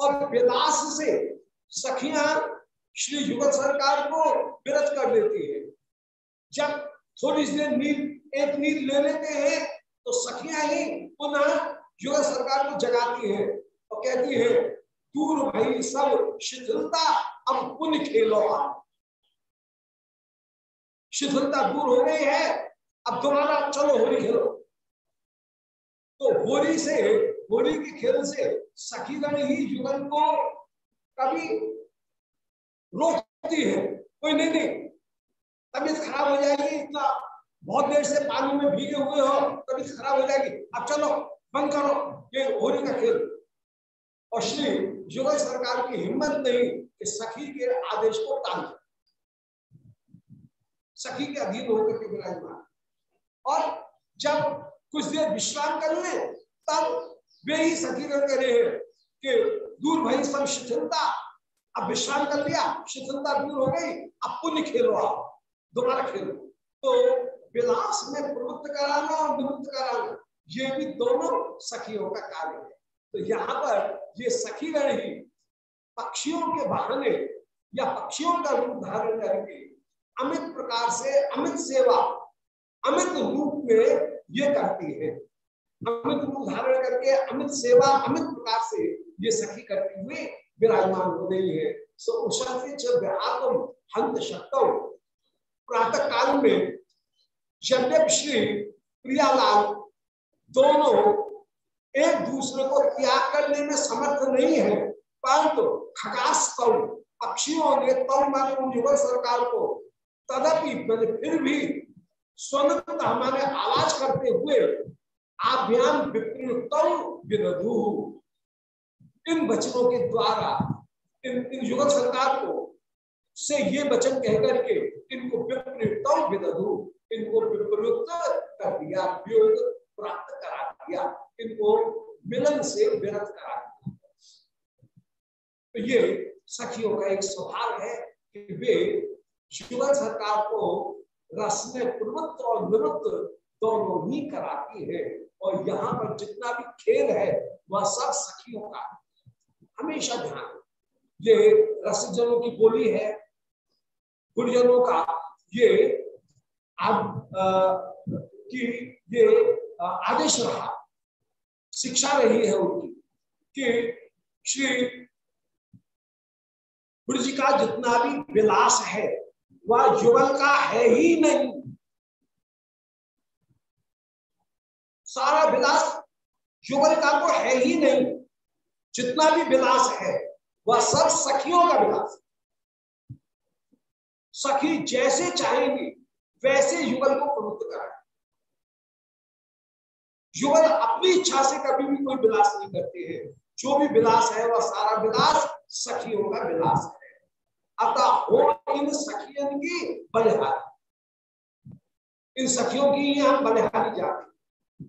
और विलास से सखियाँ श्री युगल सरकार को विरत कर देती है। जब थोड़ी देर नींद, एक नींद ले लेते हैं तो सखिया ही पुनः युगल सरकार को जगाती है और कहती है, दूर भाई, सब शिथिलता, अब पुण्य खेलो आप। शिथिलता दूर हो गई है, अब दोबारा चलो होली खेलो। तो होली से, होली के खेल से सखीगण ही युगल को कभी रोकती है। कोई नहीं नहीं। तबीयत खराब हो जाएगी, इतना बहुत देर से पानी में भीगे हुए हो, तबीयत खराब हो जाएगी। अब चलो, बंद करो ये होली का खेल। और श्री युगल सरकार की हिम्मत नहीं कि सखी के आदेश को टाल सखी के अधीन होकर के विराजमान। और जब कुछ देर विश्राम कर ले, तब वे ही सखी कर रहे कि दूर भाई सब शिथिलता अब विश्राम कर लिया शिथिलता दूर हो गई अब पुण्य खेलो आप, दोबारा खेलो। तो विलास में प्रवृत्त कराना और निवृत्त कराना, ये भी दोनों सखियों का कार्य है। तो यहाँ पर ये सखीगण ही पक्षियों के बहाने या पक्षियों का रूप धारण करके अमित प्रकार से, अमित सेवा, अमित रूप में ये करती है। अमित रूप धारण करके अमित सेवा, अमित प्रकार से ये सखी करती हुई विराजमान हो रही है सो आत्म हंत शक्तव प्रातः काल में जब श्री प्रियालाल दोनों एक दूसरे को त्याग करने में समर्थ नहीं है, परंतु खगास पक्षियों ने तव माने युगल सरकार को, तदपि फिर भी स्वतंत्र हमारे आवाज़ करते हुए आभ्याम विप्रयुक्तु इन वचनों के द्वारा, इन इन युगल सरकार को से ये वचन कहकर के इनको इनको कर दिया प्राप्त करा दिया, इनको मिलन से विरत करा दिया। तो ये सखियों का एक स्वभाव है कि वे युगल सरकार को रस में प्रवृत्त और निवृत्त दोनों ही कराती है और यहाँ पर जितना भी खेल है, वह सब सखियों का हमेशा ध्यान। ये रसजनों की बोली है गुरजनों का। ये अब की ये आदेश रहा, शिक्षा रही है उनकी, कि श्री गुरु जी का जितना भी विलास है, वह युगल का है ही नहीं। सारा विलास युगल का तो है ही नहीं। जितना भी विलास है, वह सब सखियों का विलास सखी जैसे चाहेंगी, वैसे युगल को प्रवृत्त कराए। युगल अपनी इच्छा से कभी भी कोई विलास नहीं करते हैं। जो भी विलास है, वह सारा विलास सखियों का विलास है। अतः हो इन सखियन की बलिहारी। इन सखियों की ही हम बलिहारी जाते।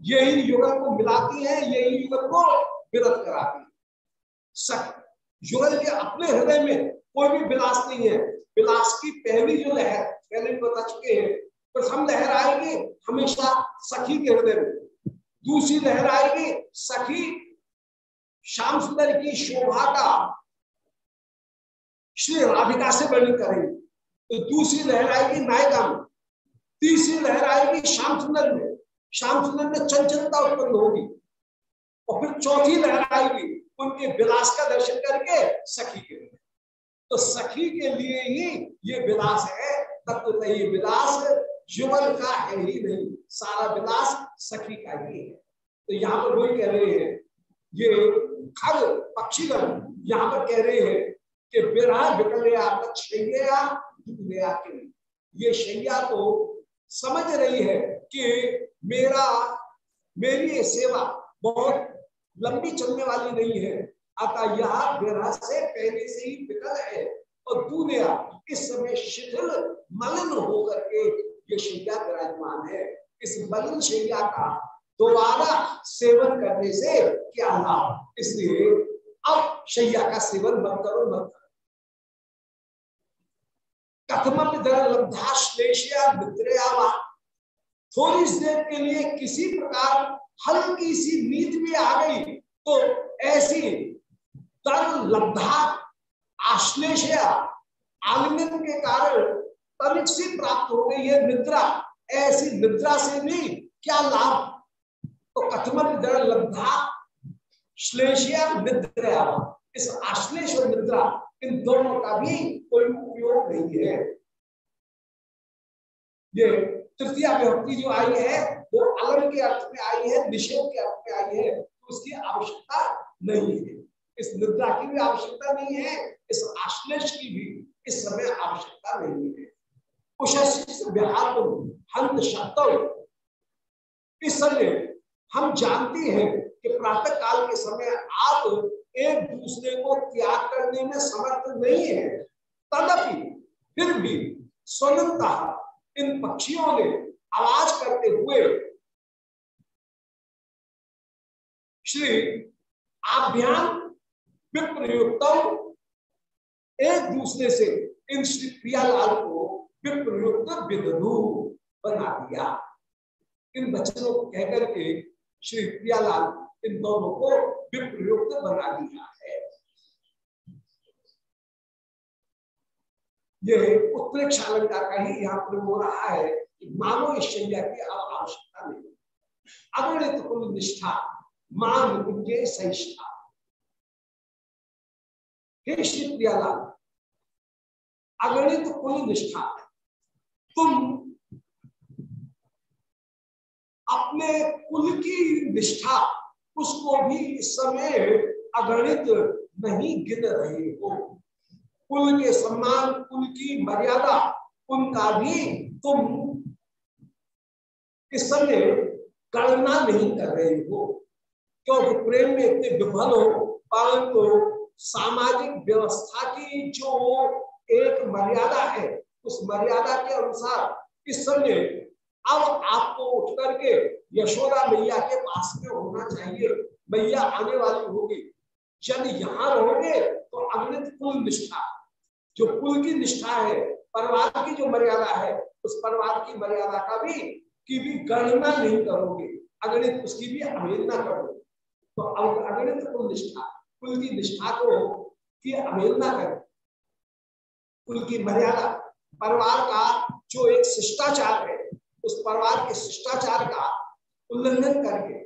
यही युगल को मिलाती है, यही युगल को विरत कराती है। युगल के अपने हृदय में कोई भी विलास नहीं है। विलास की पहली जो लहर, पहले भी बता चुके हैं प्रथम लहर आएगी हमेशा सखी के हृदय में। दूसरी लहर आएगी सखी श्याम सुंदर की शोभा का श्री राधिका से वर्णन करेंगे। तो दूसरी लहर आएगी नायिका में। तीसरी लहर आएगी श्याम सुंदर में। श्याम सुंदर में चंचलता उत्पन्न होगी। और फिर चौथी लहर आएगी उनके विलास का दर्शन करके सखी के लिए। तो सखी के लिए ही ये विलास है तत्व ये विलास युगल का है ही नहीं, सारा विलास सखी का ही है। तो यहाँ पर वही कह रहे हैं, ये खग पक्षीगण यहाँ पर कह रहे हैं कि विरह विकलया शैया के ये शैया तो समझ रही है कि मेरा, मेरी सेवा बहुत लंबी चलने वाली नहीं है। अतः यह विरह से पहले से ही विकल है और दुनिया इस समय शिथिल, मलिन होकर के ये शैया विराजमान है। इस मलिन शैया का दोबारा सेवन करने से क्या लाभ? इसलिए अब शैया का सेवन मत करो मत करो। कथम थोड़ी देर के लिए किसी प्रकार हल्की सी नींद भी आ गई तो ऐसी तर लब्धा, आश्लेषया, आलिंगन के कारण तनिक से प्राप्त हो गई है निद्रा। ऐसी निद्रा से भी क्या लाभ? तो कथमन लब्धा, श्लेषिया, निद्रा। इस आश्लेष और निद्रा, इन दोनों का भी कोई उपयोग नहीं है। ये तृतीय विभक्ति जो आई है वो अलग के अर्थ में आई है निषेध के अर्थ में आई है तो उसकी आवश्यकता नहीं है। इस निद्रा की भी आवश्यकता नहीं है, इस आश्लेष की भी इस समय आवश्यकता नहीं है। हंत शब्द इस समय हम जानते हैं कि प्रातः काल के समय आप एक दूसरे को त्याग करने में समर्थ नहीं है। तदपि फिर भी स्वनता इन पक्षियों ने आवाज़ करते हुए, श्री आभ्यान विप्रयुक्त एक दूसरे से इन श्री प्रियालाल को विप्रयुक्त विदनु बना दिया। इन बच्चों को कहकर के श्री प्रियालाल इन दोनों को विप्रयुक्त बना दिया है। ये उत्प्रेक्ष अलंकार का ही यहाँ पर हो रहा है। मानो शैया की आवश्यकता नहीं अगणित कुल निष्ठा, मान कुंजे सहिष्ठा हे श्री प्रियालाल अगणित कुल निष्ठा तुम अपने कुल की निष्ठा, उसको भी इस समय अगणित नहीं गिन रहे हो। कुल के सम्मान, कुल की मर्यादा, उनका भी तुम इस समय गणना नहीं कर रहे हो, क्योंकि प्रेम में इतने विफल हो परंतु सामाजिक व्यवस्था की जो एक मर्यादा है, उस मर्यादा के अनुसार इस समय अब आपको उठ करके यशोदा मैया के पास में होना चाहिए, मैया आने वाली होगी। यदि यहाँ रहोगे तो अगणित कुल निष्ठा, जो कुल की निष्ठा है, परिवार की जो मर्यादा है, उस परिवार की मर्यादा का भी की भी गणना नहीं करोगे, अगणित उसकी भी अवहेलना करोगे। तो अगणित कुल निष्ठा, कुल की निष्ठा को की अवहेलना कर। कुल की मर्यादा, परिवार का जो एक शिष्टाचार है, उस परिवार के शिष्टाचार का उल्लंघन करके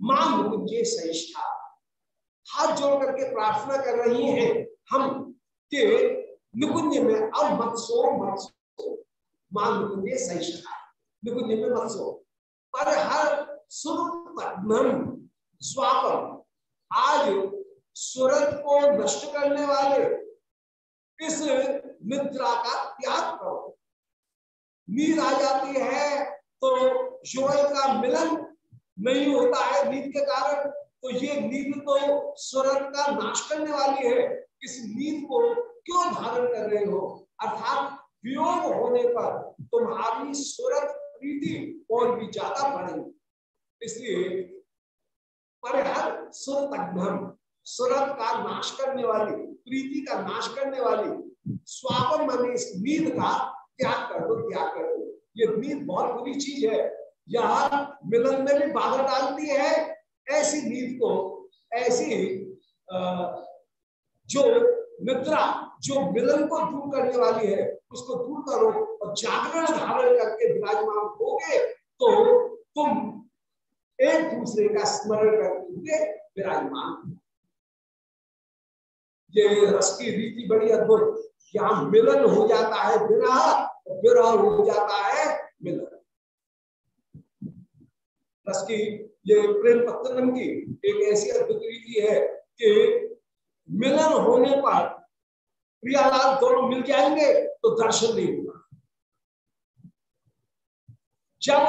माँ मुझे सहिष्ठा हाथ जोड़ करके प्रार्थना कर रही हैं हम, के निकुंज में अब मत सो, मत माँ निकुंज सहिष्ठा निकुंज में मत सो पर हर सुरम स्वापम, आज सूरज को नष्ट करने वाले इस निद्रा का त्याग करो। नींद आ जाती है तो युगल का मिलन नहीं होता है नींद के कारण। तो ये नींद तो स्वर्ण का नाश करने वाली है। इस नींद को क्यों धारण कर रहे हो? अर्थात वियोग होने पर तुम्हारी सूरत, प्रीति और भी ज़्यादा बढ़ेगी। इसलिए परिहर सुरतघ्नम सुरत का नाश करने वाली, प्रीति का नाश करने वाली, स्वापन माने इस नींद का त्याग कर दो, त्याग कर दो। ये नींद बहुत बुरी चीज़ है। यह मिलन में भी बाधा डालती है। ऐसी नींद को, ऐसी जो निद्रा जो मिलन को दूर करने वाली है, उसको दूर करो और जागरण धारण करके विराजमान हो गए तो तुम एक दूसरे का स्मरण करते हुए विराजमान ये रस की रीति बड़ी अद्भुत। यहाँ मिलन हो जाता है विरह विरह हो जाता है मिलन। रस की, ये प्रेम पत्तन की एक ऐसी अद्भुत रीति है कि मिलन होने पर प्रियालाल दोनों मिल जाएँगे तो दर्शन नहीं होगा। जब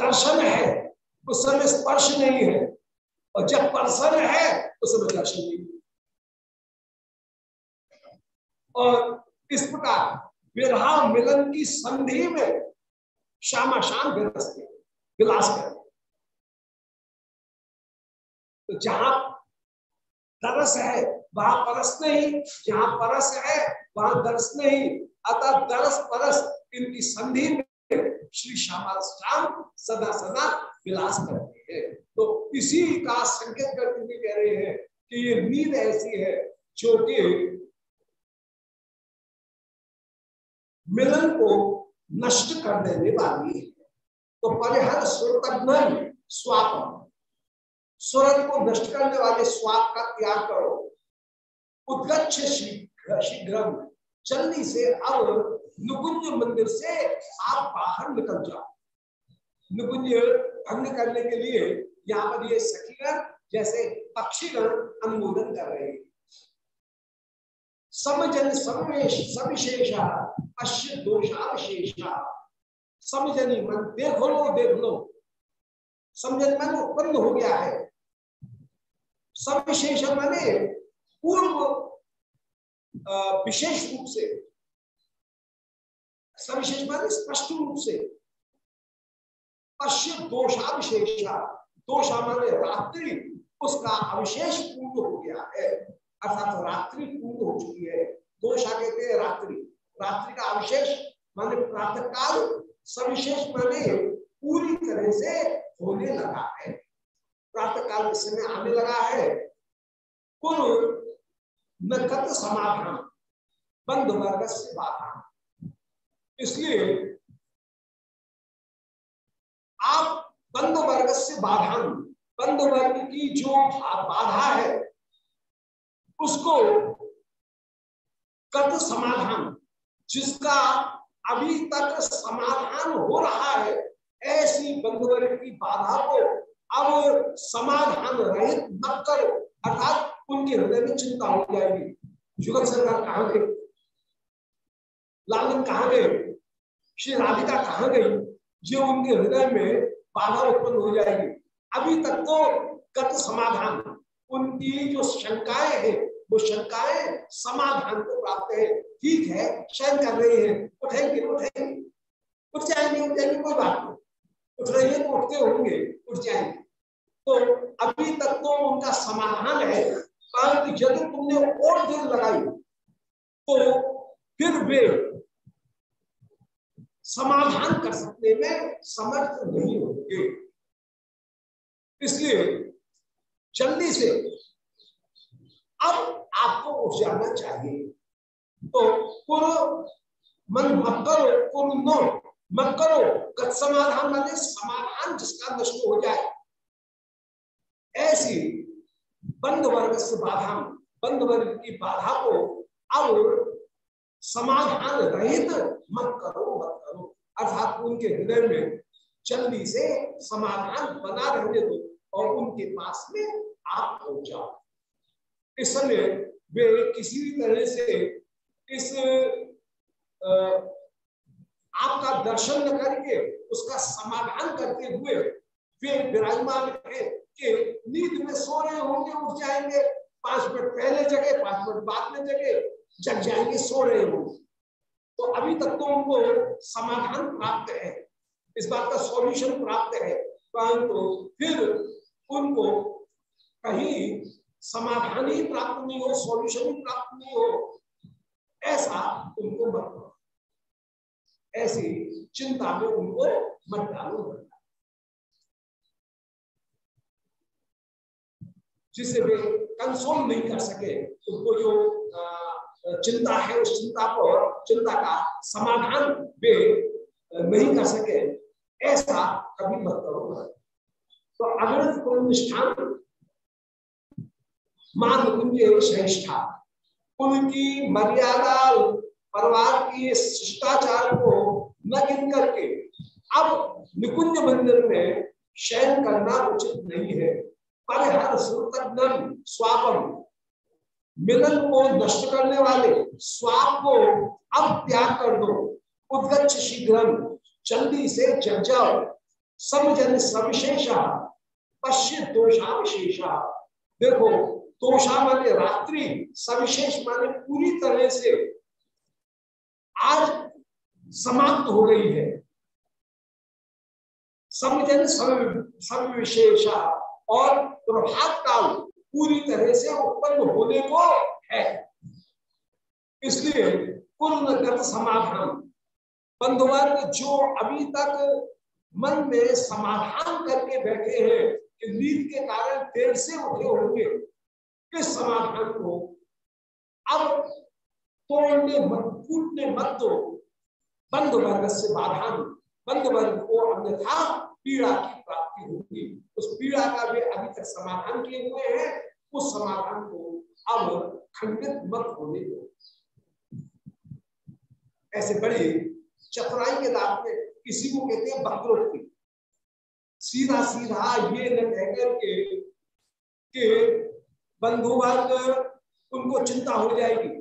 दर्शन है उस समय स्पर्श नहीं है, और जब पर्सन है उस समय दर्शन नहीं है। और इस प्रकार विरहा मिलन की संधि में श्यामा विरसते विलास कर तो जहाँ तरस है, वहाँ परस नहीं, जहाँ परस है, वहाँ दरस नहीं। अतः दरस परस इनकी संधि में श्री श्यामा श्याम सदा सदा विलास करते हैं। तो इसी का संकेत करते हुए कह रहे हैं कि ये नींद ऐसी है जो कि मिलन को नष्ट कर देने वाली है। तो परिहर सुरतघ्न स्वाप स्वरत को नष्ट करने वाले स्वाद का त्याग करो। उद्गच्छ शीघ्र शीघ्र जल्दी से अब नुकुंज मंदिर से आप बाहर निकल जाओ। नुकुंज भंग करने के लिए यहाँ पर ये सखीगण जैसे पक्षीगण अनुमोदन कर रहे समजन सविशेष, अश्य दोषावशेष। समझनी मन देख लो देख लो। समझन मन उत्पन्न हो गया है। सविशेष माने पूर्व विशेष रूप से सविशेष माने स्पष्ट रूप से अश्य दोषाविशेष दोषा माने रात्रि उसका अविशेष पूर्ण हो गया है। अर्थात रात्रि पूर्ण हो चुकी है। दोषा कहते हैं रात्रि। रात्रि का अविशेष, माने प्रातः काल सविशेष माने पूरी तरह से होने लगा है। काल समय आने लगा है। कुल नकत समाधान बंद वर्ग से बाधा इसलिए आप बंद वर्ग से बाधान बंद वर्ग की जो बाधा है, उसको कत समाधान, जिसका अभी तक समाधान हो रहा है, ऐसी बंधुवर्ग की बाधा को अब समाधान रहित मत करो अर्थात उनके हृदय में चिंता हो जाएगी। जुगल सरकार कहा गए लालन कहा गए श्री राधिका कहा गई? ये उनके हृदय में बाधा उत्पन्न हो जाएगी। अभी तक तो गत समाधान, उनकी जो शंकाएँ हैं, वो शंकाएँ समाधान को प्राप्त है। ठीक है, शयन कर रहे हैं। उठेंगे उठेंगे। उठ जाएँगे उठ जाएँगे, कोई बात नहीं। रही तो उठते होंगे, उठ जाएँगे। तो अभी तक तो उनका समाधान है, परंतु यदि तुमने और देर लगाई तो फिर वे समाधान कर सकने में समर्थ नहीं होंगे। इसलिए जल्दी से अब आपको उठ जाना चाहिए। तो पूर्व मन मत करो पूर्व मत करो, गत समाधान माने समाधान जिसका नष्ट हो जाए। ऐसी बंद वर्ग से बाधा बंद वर्ग की बाधा को अब समाधान रहित मत करो मत करो। अर्थात उनके हृदय में जल्दी से समाधान बना रहने दो और उनके पास में आप पहुँच जाओ। इस समय वे किसी भी तरह से इस आपका दर्शन न करके, उसका समाधान करते हुए वे विराजमान है कि नींद में सो रहे होंगे, उठ जाएँगे। पाँच मिनट पहले जगे, पाँच मिनट बाद में जगे, जग जाएँगे, सो रहे होंगे। तो अभी तक तो उनको समाधान प्राप्त है। इस बात का सॉल्यूशन प्राप्त है। परंतु तो फिर उनको कहीं समाधान ही प्राप्त नहीं हो सॉल्यूशन ही प्राप्त नहीं हो, ऐसा उनको मत ऐसी चिंता में उनको मत डालो। जिसे वे कंसोल नहीं कर सके, उनको जो चिंता है, उस चिंता पर चिंता का समाधान वे नहीं कर सके, ऐसा कभी मत करो। तो अगर निष्ठान मान कुंज श्रेष्ठा उनकी मर्यादा परिवार की शिष्टाचार को न गिन करके अब निकुंज मंदिर में शयन करना उचित नहीं है। परिहर सुतग्न स्वापम। मिलन को नष्ट करने वाले स्वाप को अब त्याग कर दो। उद्गच्छ शीघ्र जल्दी से जग जाओ। समझन सविशेष पश्चिम दोषाविशेषा। देखो दोषा माने रात्रि सविशेष माने पूरी तरह से आज समाप्त हो गई है। समझन सविशेषा और प्रभात काल पूरी तरह से उत्पन्न होने को है। इसलिए पूर्णगत समाधान बंधुवर्ग जो अभी तक मन में समाधान करके बैठे हैं कि नींद के कारण देर से उठे होंगे, इस समाधान को अब तोड़ने मत फूटने मत दो। बंद वर्ग से बाधान बंद वर्ग को अन्यथा पीड़ा की प्राप्ति होगी। उस पीड़ा का भी अभी तक समाधान किए हुए हैं। उस समाधान को अब खंडित मत होने दो। ऐसे बड़े चतुराई के दाव में किसी को कहते हैं वक्रोक्ति सीधा सीधा ये न कहकर के कि बंधु वर्ग उनको चिंता हो जाएगी।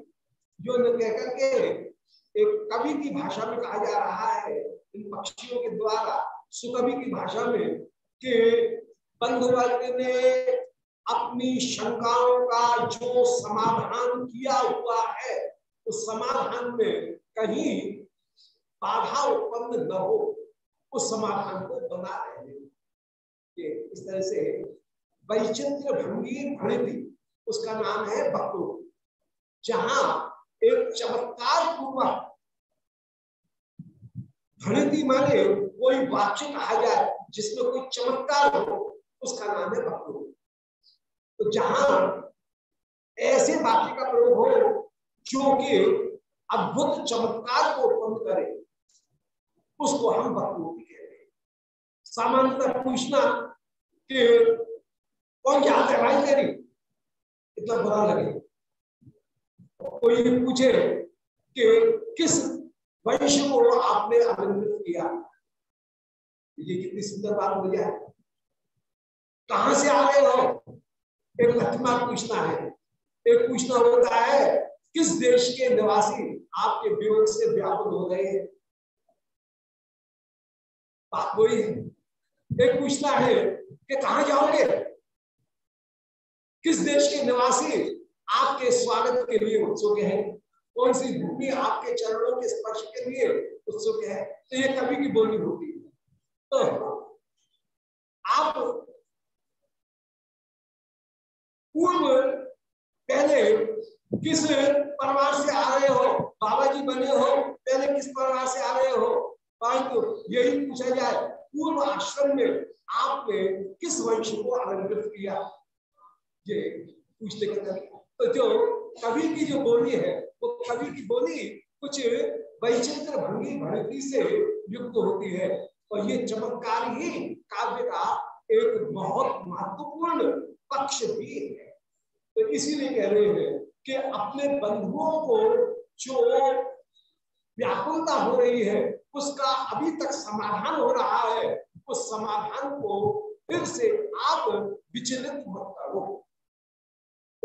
जो न कहकर के एक कवि की भाषा में कहा जा रहा है, इन पक्षियों के द्वारा सुकवि की भाषा में कि बंधु वर्ग ने अपनी शंकाओं का जो समाधान किया हुआ है, उस समाधान में कहीं बाधा उत्पन्न न हो, उस समाधान को बना रहे इस तरह से वैचित्र भंगी भणिति उसका नाम है भक्तु जहाँ एक चमत्कार पूर्वक भणिति माने कोई वाक्य कहा जाए, जिसमें कोई चमत्कार हो, उसका नाम है भक्तु। तो जहाँ ऐसे वाक्य का प्रयोग हो जो कि अद्भुत चमत्कार को उत्पन्न करे, उसको हम भक्ति कहते हैं। सामान्यतः पूछना कि कौन क्या है भाई तेरी? इतना बुरा लगे कोई पूछे कि किस वंश को आपने आनंदित किया? ये कितनी सुंदर बात हो। जाए कहा से आ रहे हो? एक लक्ष्मा पूछना है। एक पूछना होता है, किस देश के निवासी आपके विरोध से व्यापक हो गए हैं? बात वही है। एक पूछना है कि कहा जाओगे? किस देश के निवासी आपके स्वागत के लिए उत्सुक है। कौन सी भूमि आपके चरणों के स्पर्श के लिए उत्सुक है? तो ये कभी की बोली होती है। तो आप पूर्व पहले किस परिवार से आ रहे हो? बाबा जी बने हो? पहले किस परिवार से आ रहे हो? परंतु यही पूछा जाए, पूर्व आश्रम में आपने किस वंश को अलंकृत किया? ये पूछते का तरीका तो जो कवि की जो बोली है, वो कवि की बोली कुछ वैचित्र भंगी भड़की से युक्त होती है। और ये चमत्कार ही काव्य का एक बहुत महत्वपूर्ण पक्ष भी है। तो इसीलिए कह रहे हैं कि अपने बंधुओं को जो व्याकुलता हो रही है, उसका अभी तक समाधान हो रहा है, उस समाधान को फिर से आप विचलित मत करो।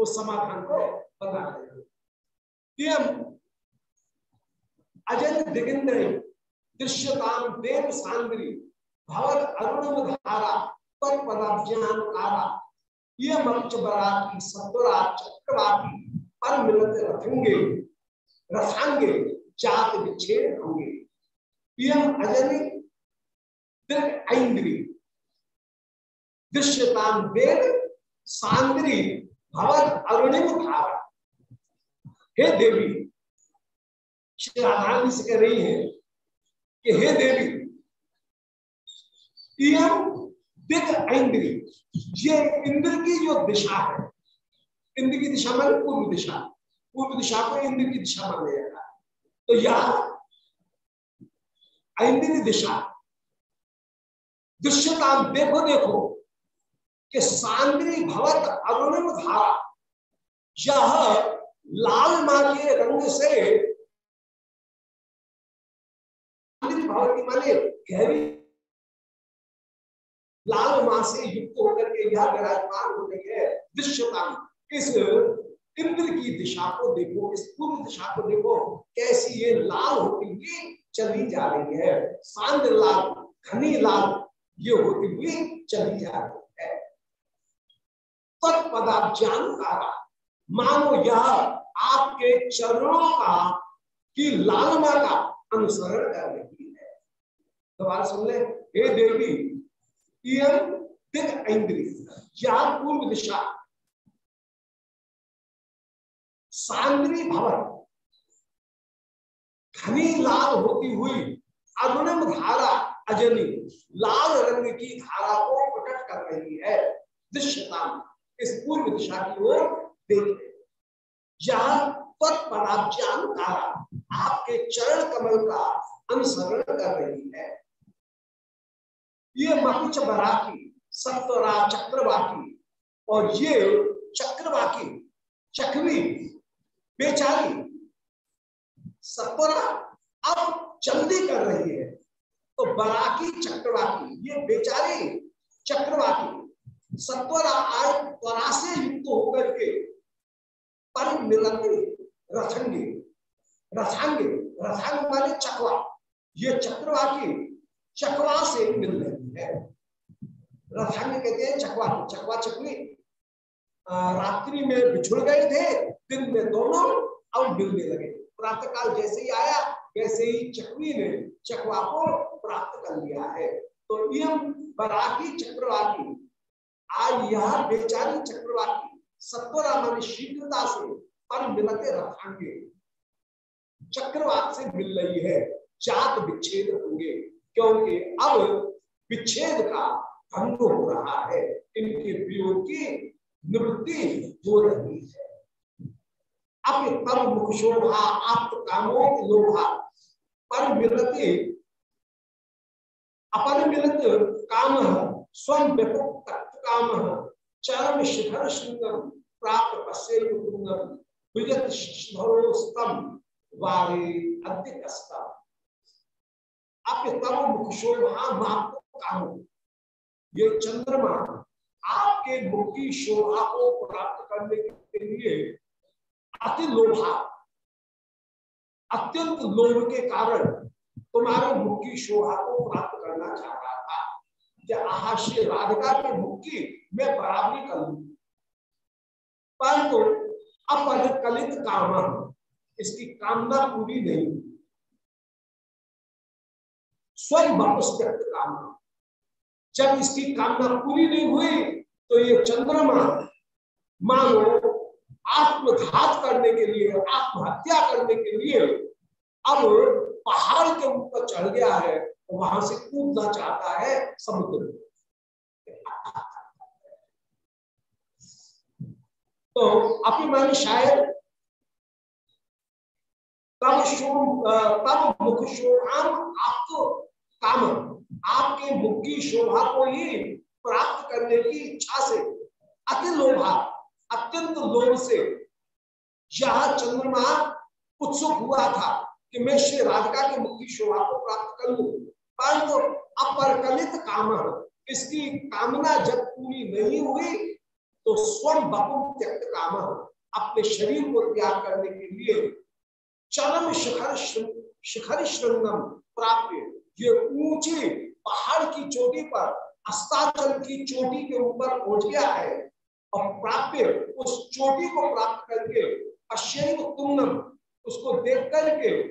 उस समाधान को बता रहे अजय दिगिंद्र दृश्यताम देव सांद्री भवन अरुण धारा तत्पदाभ्यान कारा ये मंच बराती सत्वरा चक्रवाती, पर मिलते रखेंगे रथांगे, जात विच्छेद होंगे। पीएम अजनी दृढ़ ऐन्द्री, दृश्यताम वेद सांद्री भवन अरुणिम धारा हे देवी श्री राधा से कह रही है कि हे देवी दिग इंद्री ये इंद्र की जो दिशा है, इंद्र की दिशा मान पूर्व दिशा पूर्व दिशा को इंद्र की दिशा माना जाता है। तो यह इंद्री दिशा, दृश्यता देखो देखो कि सांद्री भवत अरुणिम धारा, यह लाल माँ के रंग से भवती माने गहरी लाल माँ से युक्त होकर के यह विराजमान हो गई है दृश्यता इस इंद्र की दिशा को देखो, इस पूर्व दिशा को देखो, कैसी ये लाल होती हुई चली जा रही है। सांद्र लाल, घनी लाल ये होती हुई चली जा रही है। तत्पदाब्जान तारा मानो यह आपके चरणों का, की लालमा का अनुसरण कर रही है। दोबारा सुन ले। हे देवी दिग पूर्व दिशा। सांद्री भवन। घनी लाल होती हुई अरुणिम धारा अजनी, लाल रंग की धारा को प्रकट कर रही है। दृश्यता। इस पूर्व दिशा की ओर देख जहाँ तत्पराज्ञान तारा आपके चरण कमल का अनुसरण कर रही है। ये मकुच बराकी सप्तरा चक्रवाकी और ये चक्रवाकी चकवी बेचारी सत्वरा अब जल्दी कर रही है। तो बराकी चक्रवाकी ये बेचारी चक्रवाकी सत्वरा आय त्वरा से युक्त होकर के पर मिलती रथंगी, रथांगी, रथांग माने चकवा। ये चक्रवाकी चकवा से मिल रही है। रथांग कहते हैं चकवा। चकवा चकवी रात्रि में बिछुड़ गए थे, दिन में दोनों अब मिलने लगे। प्रातः काल जैसे ही आया, वैसे ही चकवी ने चकवा को प्राप्त कर लिया है। तो यम बराकी चक्रवाकी आज यह बेचारी चक्रवाकी सत्वरा मान शीघ्रता से पर मिलते रखांगे। चक्रवात से मिल रही है, जात विच्छेद होंगे, क्योंकि अब विच्छेद का भंग हो रहा है। इनके वियोग की निवृत्ति हो रही है। अब तब मुख शोभा आप कामो लोभा, पर मिलते अपर मिलत काम स्वयं व्यापक काम चरम शिखर सुंदर, प्राप्त पश्य विजत शिखरोस्तम वारे अद्य आपके तब मुख शोभा माप ये चंद्रमा आपके मुख की शोभा को प्राप्त करने के लिए अति लोभा, अत्यंत लोभ के कारण तुम्हारे मुख की शोभा को प्राप्त कि आहाश्य राधिका के की मैं बराबरी कर। लू परंतु तो कलित काम, इसकी कामना पूरी नहीं स्वयं त्यक्त कामना जब इसकी कामना पूरी नहीं हुई तो ये चंद्रमा, मानो, आत्मघात करने के लिए, आत्महत्या करने के लिए, अब पहाड़ के ऊपर चढ़ गया है। वहाँ से कूदना चाहता है समुद्र। तो अभी मैंने शायद तब तब मुख शोभा आपको काम, आपके मुख की शोभा को ही प्राप्त करने की इच्छा से, अति लोभा, अत्यंत लोभ से, यह चंद्रमा उत्सुक हुआ था कि मैं श्री राधिका के मुख की शोभा को प्राप्त कर लू। परंतु अपरकलित काम इसकी कामना जब पूरी नहीं हुई तो स्वयं बपुम त्यक्त काम अपने शरीर को त्याग करने के लिए चरम शिखर शिखर श्रृंगम प्राप्त ये ऊँचे पहाड़ की चोटी पर, अस्ताचल की चोटी के ऊपर पहुँच गया है और प्राप्य उस चोटी को प्राप्त करके अश्व तुंगम, उसको देख करके,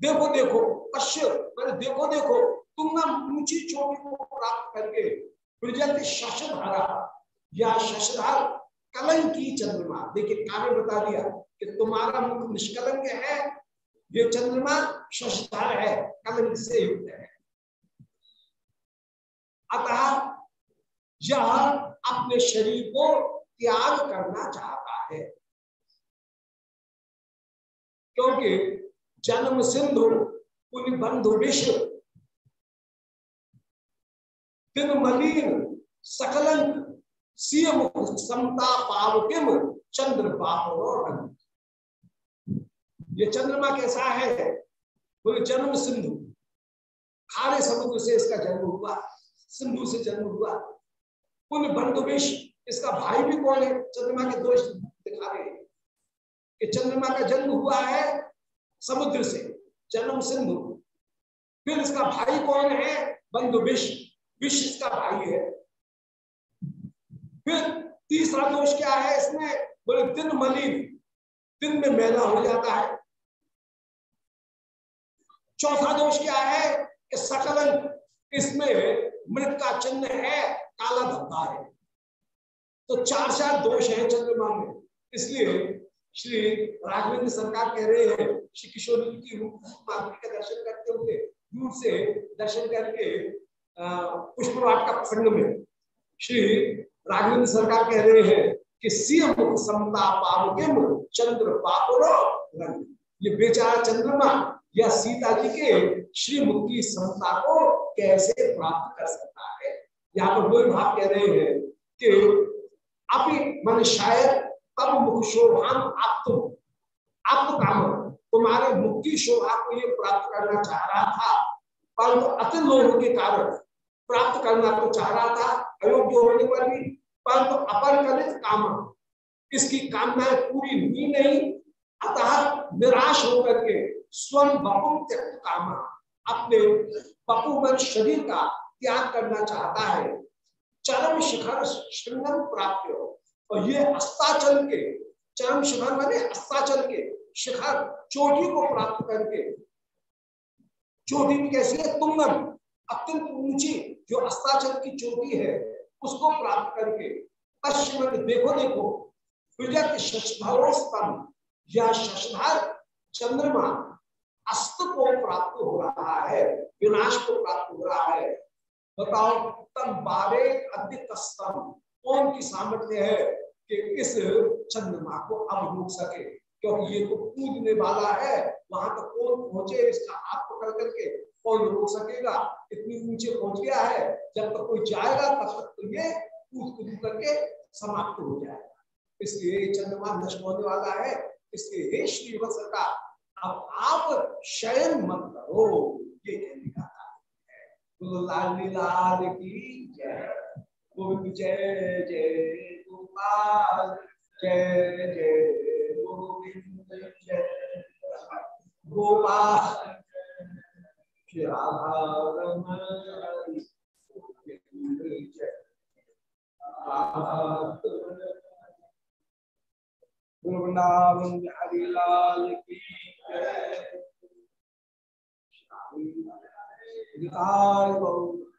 देखो देखो अश्य मैंने देखो देखो। तुंगम ऊँची चोटी को प्राप्त करके ब्रजंत शशधारा या शशधार कलंकी चंद्रमा। देखिए, काव्य बता दिया कि तुम्हारा मुख निष्कलंक है। ये चंद्रमा शशधार है, कलंक से युक्त है। अतः यह अपने शरीर को त्याग करना चाहता है। क्योंकि जन्म सिंधु पुण्य बंधु विश्व दिन मलिन, सकलंक सीएम समता पावकिम चंद्र ये चंद्रमा कैसा है? बोले, जन्म सिंधु। खारे समुद्र से इसका जन्म हुआ, सिंधु से जन्म हुआ। पुण्य बंधुवेश इसका भाई भी कौन है? चंद्रमा के दोष दिखा रहे हैं। कि चंद्रमा का जन्म हुआ है समुद्र से, जन्म सिंधु। फिर इसका भाई कौन है? बंधु विष विष इसका भाई है। फिर तीसरा दोष क्या है इसमें? बोले, दिन मलिन। दिन में मैला हो जाता है। चौथा दोष क्या है? कि सकलन इसमें मृत का चिन्ह है, काला धब्बा है। तो चार चार दोष है चंद्रमा में। इसलिए श्री राघवेंद्र सरकार कह रहे हैं, श्री किशोर जी की रूप का दर्शन करते हुए दूर से दर्शन करके पुष्पवाट का खंड में श्री राघवेंद्र सरकार कह रहे हैं कि सीएम समता पावगिम चंद्र पापुरो ये बेचारा चंद्रमा या सीता जी के श्रीमुख की समता को कैसे प्राप्त कर सकता है? यहाँ पर वही भाव कह रहे हैं कि अभी मन शायद तब मुख शोभान आप तुम आप तो काम। तुम्हारे की शोभा को ये प्राप्त करना चाह रहा था। परंतु अति लोभ के कारण प्राप्त करना तो चाह रहा था, अयोग्य होने पर भी। परंतु अपरकलित काम, इसकी कामनाएँ पूरी हुई नहीं। अतः निराश होकर के स्वयं बपु त्यक्त कामा, अपने बपू शरीर का त्याग करना चाहता है। चरम शिखर श्रृंगम प्राप्त हो। और ये अस्ताचल के, चरम शिखर माने अस्ताचल के शिखर चोटी को प्राप्त करके। चोटी कैसी है तुंगन अत्यंत ऊँची जो अस्ताचल की चोटी है, उसको प्राप्त करके। पश्चिम देखो देखो विजत चंद्रमा अस्त को प्राप्त हो रहा है, विनाश को प्राप्त हो रहा है। बताओ तम बारे अधिक कौन की सामर्थ्य है कि इस चंद्रमा को अब रोक सके? क्योंकि ये तो कूदने वाला है। वहाँ तक तो कौन पहुँचे इसका हाथ पकड़ करके? कौन रोक सकेगा? इतनी ऊँचे पहुँच गया है। जब तक कोई जाएगा, तब तक तो ये कूद कूद करके समाप्त हो जाएगा। इसलिए चंद्रमा नष्ट होने वाला है। इसलिए हे श्री सरकार, अब आप शयन मत करो। ये कहने का है। लाल की जय। गोविंद जय जय गोपाल। जय जय। वृंदावन बिहारी की जय